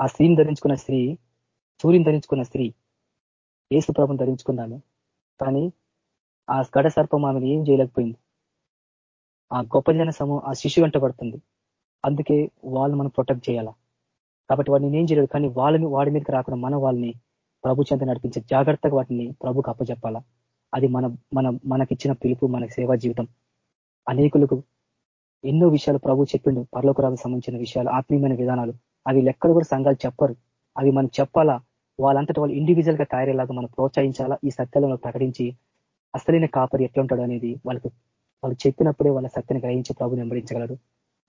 ఆ స్త్రీని ధరించుకున్న స్త్రీ సూర్యుని ధరించుకున్న స్త్రీ ఏసు ప్రభుని ధరించుకున్నాను కానీ ఆ గడ సర్పం ఆమెను ఏం చేయలేకపోయింది? ఆ గొప్ప జన సమూహం ఆ శిశు వెంట పడుతుంది. అందుకే వాళ్ళు మనం ప్రొటెక్ట్ చేయాలా? కాబట్టి వాడిని నేనేం చేయలేదు. కానీ వాళ్ళని వాడి మీదకి రాకుండా మన వాళ్ళని ప్రభు చెంత నడిపించే జాగ్రత్తగా వాటిని ప్రభుకు అప్పచెప్పాలా అది మన మన మనకిచ్చిన పిలుపు మన సేవా జీవితం. అనేకులకు ఎన్నో విషయాలు ప్రభు చెప్పిండు. పర్లోకరాలకు సంబంధించిన విషయాలు ఆత్మీయమైన విధానాలు. అవి లెక్కలు కూడా సంఘాలు చెప్పరు. అవి మనం చెప్పాలా? వాళ్ళంతటి వాళ్ళు ఇండివిజువల్గా తయారయ్యేలాగా మనం ప్రోత్సహించాలా? ఈ సత్యాలను ప్రకటించి అసలైన కాపరి ఎట్లుంటాడు అనేది వాళ్ళకు వాళ్ళు చెప్పినప్పుడే వాళ్ళ సత్యని గ్రహించి ప్రభు వెంబడించగలరు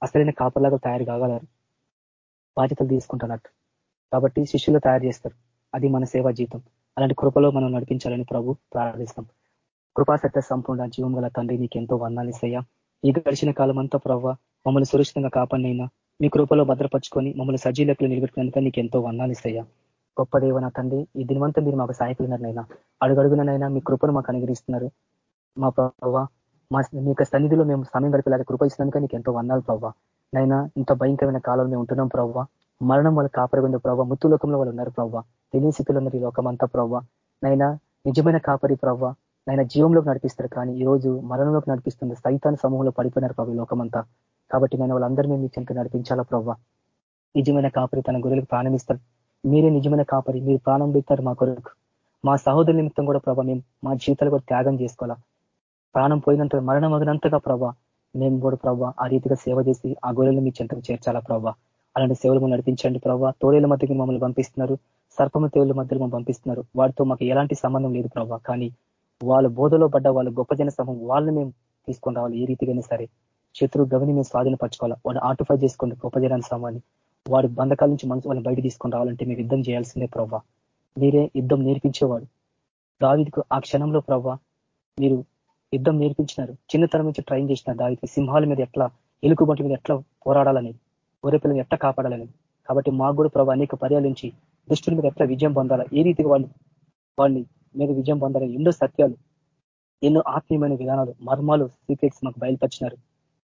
అసలైన కాపర్లాగా తయారు కాగలరు. బాధ్యతలు తీసుకుంటున్నట్టు. కాబట్టి శిష్యులు తయారు చేస్తారు. అది మన సేవా జీవితం. అలాంటి కృపలో మనం నడిపించాలని ప్రభు ప్రార్థిస్తాం. కృపాసత్య సంపూర్ణ జీవం గల తండ్రి నీకు ఎంతో వందాలిసయ్యా ఈ గడిచిన కాలం అంతా ప్రవ్వ మమ్మల్ని సురక్షితంగా కాపాడినైనా మీ కృపలో భద్రపరుచుకొని మమ్మల్ని సజీలకులు నిలబెట్టినందుక నీకు ఎంతో వందాలిసయ్యా గొప్ప నా తండ్రి ఈ దినవంతా మీరు మాకు సహాయకులున్నారనైనా అడుగడుగునైనా మీ కృపను మాకు అనుగ్రహిస్తున్నారు. మా ప్రవ్వ మా మీ యొక్క సన్నిధిలో మేము సమయం గడిపేలాగా కృప ఇచ్చినందుక నీకు ఎంతో వందాలు ప్రవ్వ. నైనా ఇంత భయంకరమైన కాలంలో మేము ఉంటున్నాం ప్రవ్వ. మరణం వాళ్ళు కాపరిపోయింది ప్రవ్వ ముత్తులోకంలో వాళ్ళు ఉన్నారు ప్రవ్వ. తెలియని స్థితిలో ఉన్నారు ఈ లోకమంతా ప్రవ్వ. నైనా నిజమైన కాపరి ప్రవ్వ. నైనా జీవంలోకి నడిపిస్తారు కానీ ఈ రోజు మరణంలోకి నడిపిస్తుంది సైతాన్ సమూహంలో పడిపోయినారు ప్రభు లోకమంతా. కాబట్టి నేను వాళ్ళందరినీ మీ చెంత నడిపించాలా ప్రవ్వ? నిజమైన కాపరి తన గొర్రెలకు ప్రాణం ఇస్తారు మీరే నిజమైన కాపరి మీరు ప్రాణం పెడతారు మా కొరకు. మా సహోదరుల నిమిత్తం కూడా ప్రభా మేము మా జీవితాలు కూడా త్యాగం చేసుకోవాలా? ప్రాణం పోయినంత మరణం అగినంతగా ప్రభా మేము కూడా ప్రభా ఆ రీతిగా సేవ చేసి ఆ గొర్రెలు మీ చెంతకు చేర్చాలా ప్రభావ అలాంటి సేవలు నడిపించండి ప్రభావ తోడేల మధ్యకి మమ్మల్ని పంపిస్తున్నారు. సర్పమ తేవుల మధ్యలో మమ్మల్ని పంపిస్తున్నారు. వాటితో మాకు ఎలాంటి సంబంధం లేదు ప్రభావ కానీ వాళ్ళ బోధలో పడ్డ వాళ్ళ గొప్ప జన సమూహం వాళ్ళని మేము తీసుకొని రావాలి. ఏ రీతిగానే సరే శత్రువు గవిని మేము స్వాధీనపరచుకోవాలి వాడు ఆటిఫై చేసుకోండి గొప్ప జనాన్ని సమూహాన్ని వాడి బంధకాల నుంచి మనసు వాళ్ళని బయట తీసుకొని రావాలంటే మీరు యుద్ధం చేయాల్సిందే ప్రభావ మీరే యుద్ధం నేర్పించేవాడు దావిదికు ఆ క్షణంలో ప్రభావ మీరు యుద్ధం నేర్పించినారు. చిన్నతనం నుంచి ట్రైన్ చేసిన దావికి సింహాల మీద ఎట్లా ఎలుకుబంటి మీద ఎట్లా పోరాడాలని పిల్లలు ఎట్లా కాపాడాలని కాబట్టి మాకు కూడా ప్రభావ అనేక పర్యాల నుంచి దుష్టుల మీద ఎట్లా విజయం పొందాలా? ఏ రీతిగా వాళ్ళు వాళ్ళని మీద విజయం పొందాలని ఎన్నో సత్యాలు ఎన్నో ఆత్మీయమైన విధానాలు మర్మాలు సీక్రెట్స్ మాకు బయలుపరిచినారు.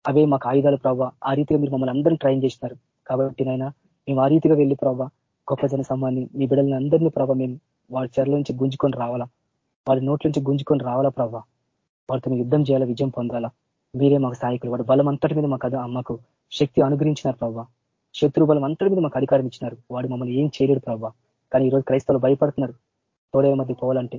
అవే మాకు ఆయుధాలు ప్రభావ ఆ రీతిగా మీరు మమ్మల్ని అందరినీ ట్రైన్ చేసినారు. కాబట్టి నైనా మేము ఆ రీతిగా వెళ్ళి ప్రభావ గొప్ప జన సమాన్ని మీ బిడ్డలని అందరినీ ప్రభావ మేము వాళ్ళ చెరల నుంచి గుంజుకొని రావాలా? వాళ్ళ నోట్ల నుంచి గుంజుకొని రావాలా ప్రభావ వారితో యుద్ధం చేయాలా విజయం పొందాలా? మీరే మాకు సహాయకులు. వాడు బలం అంతటి మీద మాకు మాకు శక్తి అనుగ్రహించినారు ప్రభావ శత్రు బలం అంతటి మీద మాకు అధికారం ఇచ్చినారు. వాడు మమ్మల్ని ఏం చేయలేడు ప్రభావ కానీ ఈరోజు క్రైస్తవులు భయపడుతున్నారు. తోడే మధ్య పోవాలంటే.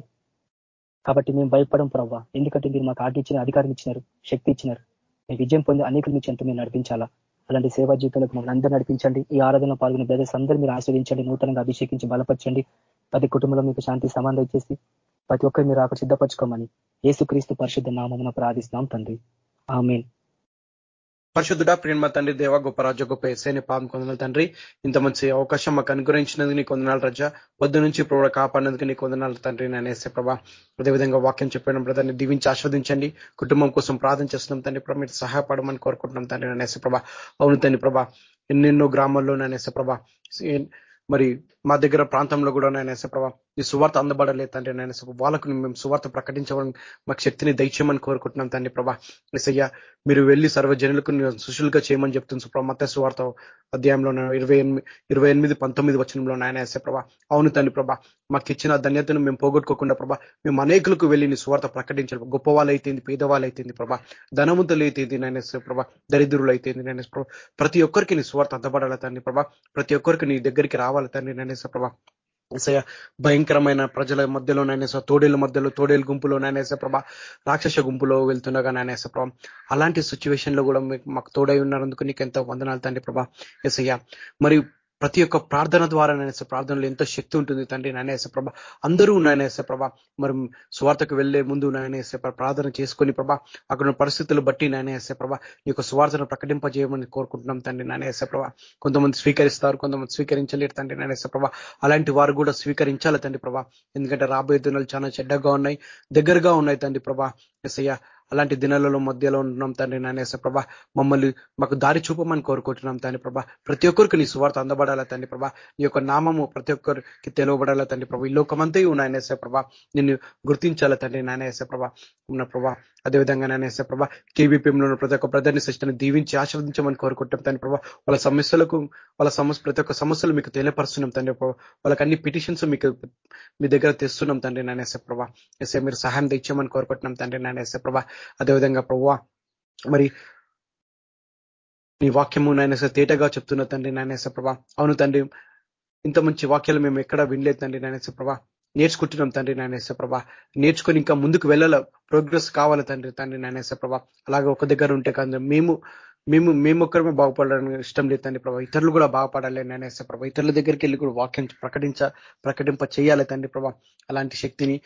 కాబట్టి మేము భయపడం ప్రభావ ఎందుకంటే మీరు మాకు ఆటించిన అధికారం ఇచ్చినారు శక్తి ఇచ్చినారు. మేము విజయం పొంది అనేకుల నుంచి చెంత మీరు నడిపించాలా? అలాంటి సేవా జీవితంలోకి మమ్మల్ని అందరూ నడిపించండి. ఈ ఆరాధనలో పాల్గొనే బ్రదర్స్ అందరూ మీరు ఆశ్రయించండి. నూతనంగా అభిషేకించి బలపరచండి. ప్రతి కుటుంబంలో మీకు శాంతి సంబంధం ఇచ్చేసి ప్రతి ఒక్కరు మీరు ఆకు సిద్ధపరచుకోమని ఏసుక్రీస్తు పరిశుద్ధ నామమున ప్రార్థిస్తున్నాం తండ్రి. ఆమెన్. పరిశుద్ధుడ ప్రేమ తండ్రి దేవ గొప్ప రాజ గొప్ప ఎస్ఐని పాదం కొందనాలు తండ్రి. ఇంత మంచి అవకాశం మాకు అనుగ్రహించినందుకు నీ కొందనాలు రజ. వద్దు నుంచి ప్రభావ కాపాడినందుకు నీ కొందనాలు తండ్రి నేను వేసే ప్రభా. అదేవిధంగా వాక్యం చెప్పిన బ్రదర్ని దీవించి ఆస్వాదించండి కుటుంబం కోసం ప్రార్థన చేస్తున్నాం తండ్రి ప్రభా. మీరు సహాయపడమని కోరుకుంటున్నాం తండ్రి నేను వేసే ప్రభా. అవును తండ్రి ప్రభా. ఎన్నెన్నో గ్రామాల్లో నేను వేసే ప్రభా. మరి మా దగ్గర ప్రాంతంలో కూడా నేను ప్రభా. నీ సువార్త అందబడలేదు తండ్రి నాయన వాళ్ళకు మేము సువార్త ప్రకటించడం మాకు శక్తిని దయచేయమని కోరుకుంటున్నాం తండ్రి ప్రభా. ఎసయ్య మీరు వెళ్ళి సర్వజనులకు సుశులుగా చేయమని చెప్తుంది సుప్రభ. మత సువార్త అధ్యాయంలో ఇరవై ఎనిమిది ఇరవై ఎనిమిది పంతొమ్మిది వచనంలో నాయన ఎసే ప్రభా. అవును తండ్రి ప్రభా మాకు ఇచ్చిన ధన్యతను మేము పోగొట్టుకోకుండా ప్రభా మేము అనేకులకు వెళ్ళి నీ సువార్త ప్రకటించాలి గొప్ప వాళ్ళు అయితేంది పేదవాళ్ళు అయితేంది ప్రభా ధనవంతులు అయితేంది నేను ప్రభా దరిద్రులు అయితేంది నేను ప్రతి ఒక్కరికి నీ సువార్త అందబడాలి తండ్రి ప్రభా. ప్రతి ఒక్కరికి నీ దగ్గరికి రావాలి తండ్రి నేను ప్రభా. సయ భయంకరమైన ప్రజల మధ్యలో నాయనేస తోడేళ్ళ మధ్యలో తోడేళ్ళ గుంపులో నాయనేస ప్రభా రాక్షస గుంపులో వెళ్తుండగా నాయనేస ప్రభా అలాంటి సిచ్యువేషన్లో కూడా మాకు తోడై ఉన్నారందుకు నీకు ఎంతో వందనాలు తండ్రి ప్రభా. ఎసయ్య మరి ప్రతి ఒక్క ప్రార్థన ద్వారా నాయనేస ప్రార్థనలో ఎంతో శక్తి ఉంటుంది తండ్రి. నాయనేస ప్రభ అందరూ నాయనేస ప్రభ మరి స్వార్థకు వెళ్ళే ముందు నాయనేస ప్రార్థన చేసుకొని ప్రభ అక్కడ పరిస్థితులు బట్టి నాయనేస ప్రభ ఈ యొక్క స్వార్థను ప్రకటింపజేయమని కోరుకుంటున్నాం తండ్రి. నాయనేస ప్రభ కొంతమంది స్వీకరిస్తారు కొంతమంది స్వీకరించలేరు తండ్రి. నాయనేస ప్రభ అలాంటి వారు కూడా స్వీకరించాలి తండ్రి ప్రభ. ఎందుకంటే రాబోయే దినాలు చాలా చెడ్డగా ఉన్నాయి దగ్గరగా ఉన్నాయి తండ్రి ప్రభ. ఎస్ఐ అలాంటి దినాలలో మధ్యలో ఉంటున్నాం తండ్రి నానేస ప్రభా. మమ్మల్ని మాకు దారి చూపమని కోరుకుంటున్నాం తండ్రి ప్రభా. ప్రతి ఒక్కరికి నీ సువార్త అందబడాలా తండ్రి ప్రభా. నీ యొక్క నామము ప్రతి ఒక్కరికి తెలియబడాలా తండ్రి ప్రభా. ఈ లోకమంతా నాయనేసే ప్రభా. నిన్ను గుర్తించాలా తండ్రి నానేసే ప్రభా. ఉన్న ప్రభా. అదేవిధంగా నానేసే ప్రభా కేబీపీఎంలో ఉన్న ప్రతి ఒక్క బ్రదర్ని శిష్టను దీవించి ఆశీర్వదించమని కోరుకుంటాం తండ్రి ప్రభా. వాళ్ళ సమస్యలకు వాళ్ళ సమస్య ప్రతి ఒక్క సమస్యలు మీకు తెలియపరుస్తున్నాం తండ్రి ప్రభా. వాళ్ళకి అన్ని పిటిషన్స్ మీకు మీ దగ్గర తెస్తున్నాం తండ్రి నానేసే ప్రభా. ఎస్ఏ మీరు సహాయం తెచ్చామని కోరుకుంటున్నాం తండ్రి నానేసే ప్రభా. అదేవిధంగా ప్రభా మరి నీ వాక్యము నాయన తేటగా చెప్తున్న తండ్రి నాయనేస ప్రభా. అవును తండ్రి ఇంత మంచి వాక్యాలు మేము ఎక్కడా వినలేదు తండ్రి నాయనేస ప్రభా. నేర్చుకుంటున్నాం తండ్రి నాయనేస ప్రభా నేర్చుకొని ఇంకా ముందుకు వెళ్ళాల? ప్రోగ్రెస్ కావాలి తండ్రి? తండ్రి నాయనేస ప్రభా అలాగే ఒక దగ్గర ఉంటే కాదు మేము మేము మేము ఒక్కరమే బాగుపడడానికి ఇష్టం లేదు తండ్రి ప్రభా. ఇతరులు కూడా బాగుపడాలి నాయనేస ప్రభా ఇతరుల దగ్గరికి వెళ్ళి కూడా వాక్యం ప్రకటించ ప్రకటింప చేయాలి తండ్రి ప్రభా. అలాంటి శక్తిని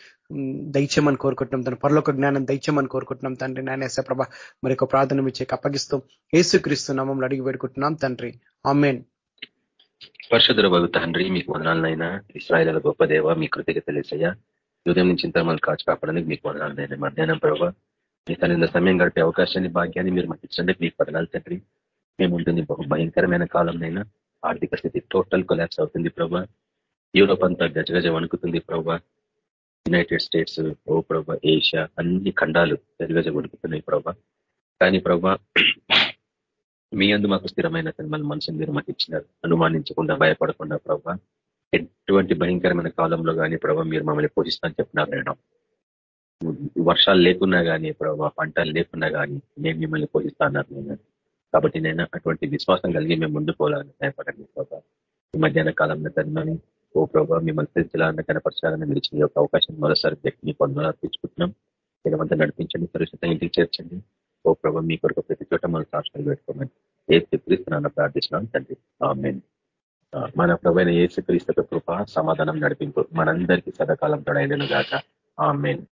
దయచేమని కోరుకుంటున్నాం తను పరలోక జ్ఞానం దయచేమని కోరుకుంటున్నాం తండ్రి నాయనేస ప్రభా మరి ఒక ప్రార్థన ఇచ్చే అప్పగిస్తూ ఏసుక్రీస్తు నామంలో అడిగి పెడుకుంటున్నాం తండ్రి. ఆమెన్. పరిశుద్ధ తండ్రి మీకు వదనాలనైనా. ఇస్రాయల గొప్ప దేవ మీ కృతికి తెలిసయ్యా. ఉదయం నుంచి ఇంత కాచి కాపాడడానికి మీకు వదనాలనైనా. మధ్యాహ్నం ప్రభావ మీ తన సమయం గడిపే అవకాశాన్ని భాగ్యాన్ని మీరు మాకు మీకు వదనాలు తండ్రి. మేము ఉంటుంది బహు భయంకరమైన కాలంనైనా ఆర్థిక స్థితి టోటల్ కొలాప్స్ అవుతుంది ప్రభా. యూరోప్ అంతా గజగజ వణుకుతుంది ప్రభా. యునైటెడ్ స్టేట్స్ ఓ ప్రభా ఏషియా అన్ని ఖండాలు గజగజ వణుకుతున్నాయి ప్రభా. కానీ ప్రభా మీ అందు మాకు స్థిరమైన మన మనసుని మీరు మాకు ఇచ్చినారు. అనుమానించకుండా భయపడకుండా ప్రభావ ఎటువంటి భయంకరమైన కాలంలో కానీ ప్రభావ మీరు మమ్మల్ని పోషిస్తానని చెప్పినారు నేను వర్షాలు లేకున్నా కానీ ప్రభావ పంటలు లేకున్నా కానీ నేను మిమ్మల్ని పోషిస్తాన్నారు నేను కాబట్టి నేను అటువంటి విశ్వాసం కలిగి మేము ముందు పోవాలని భయపడండి ప్రభావ ఈ మధ్యాహ్న కాలంలో తనమని ఓ ప్రభావ మిమ్మల్ని తెలిసేలాగా కనపరచాలని మీరు ఇచ్చిన యొక్క అవకాశం మరోసారి వ్యక్తిని పొందాలని అర్పించుకుంటున్నాం జనమంతా నడిపించండి సురక్షిత ఇంటికి చేర్చండి. ఓ ప్రభ మీ కొరకు ప్రతి చోట మనం సాక్షులు పెట్టుకోమని ఏ క్రీస్తున్నా ప్రార్థిస్తున్నాం తండ్రి. మన ప్రభైన ఏసు క్రీస్తు కృప సమాధానం నడిపింపు మనందరికీ సదాకాలం తొడైందని గాక. ఆమెన్.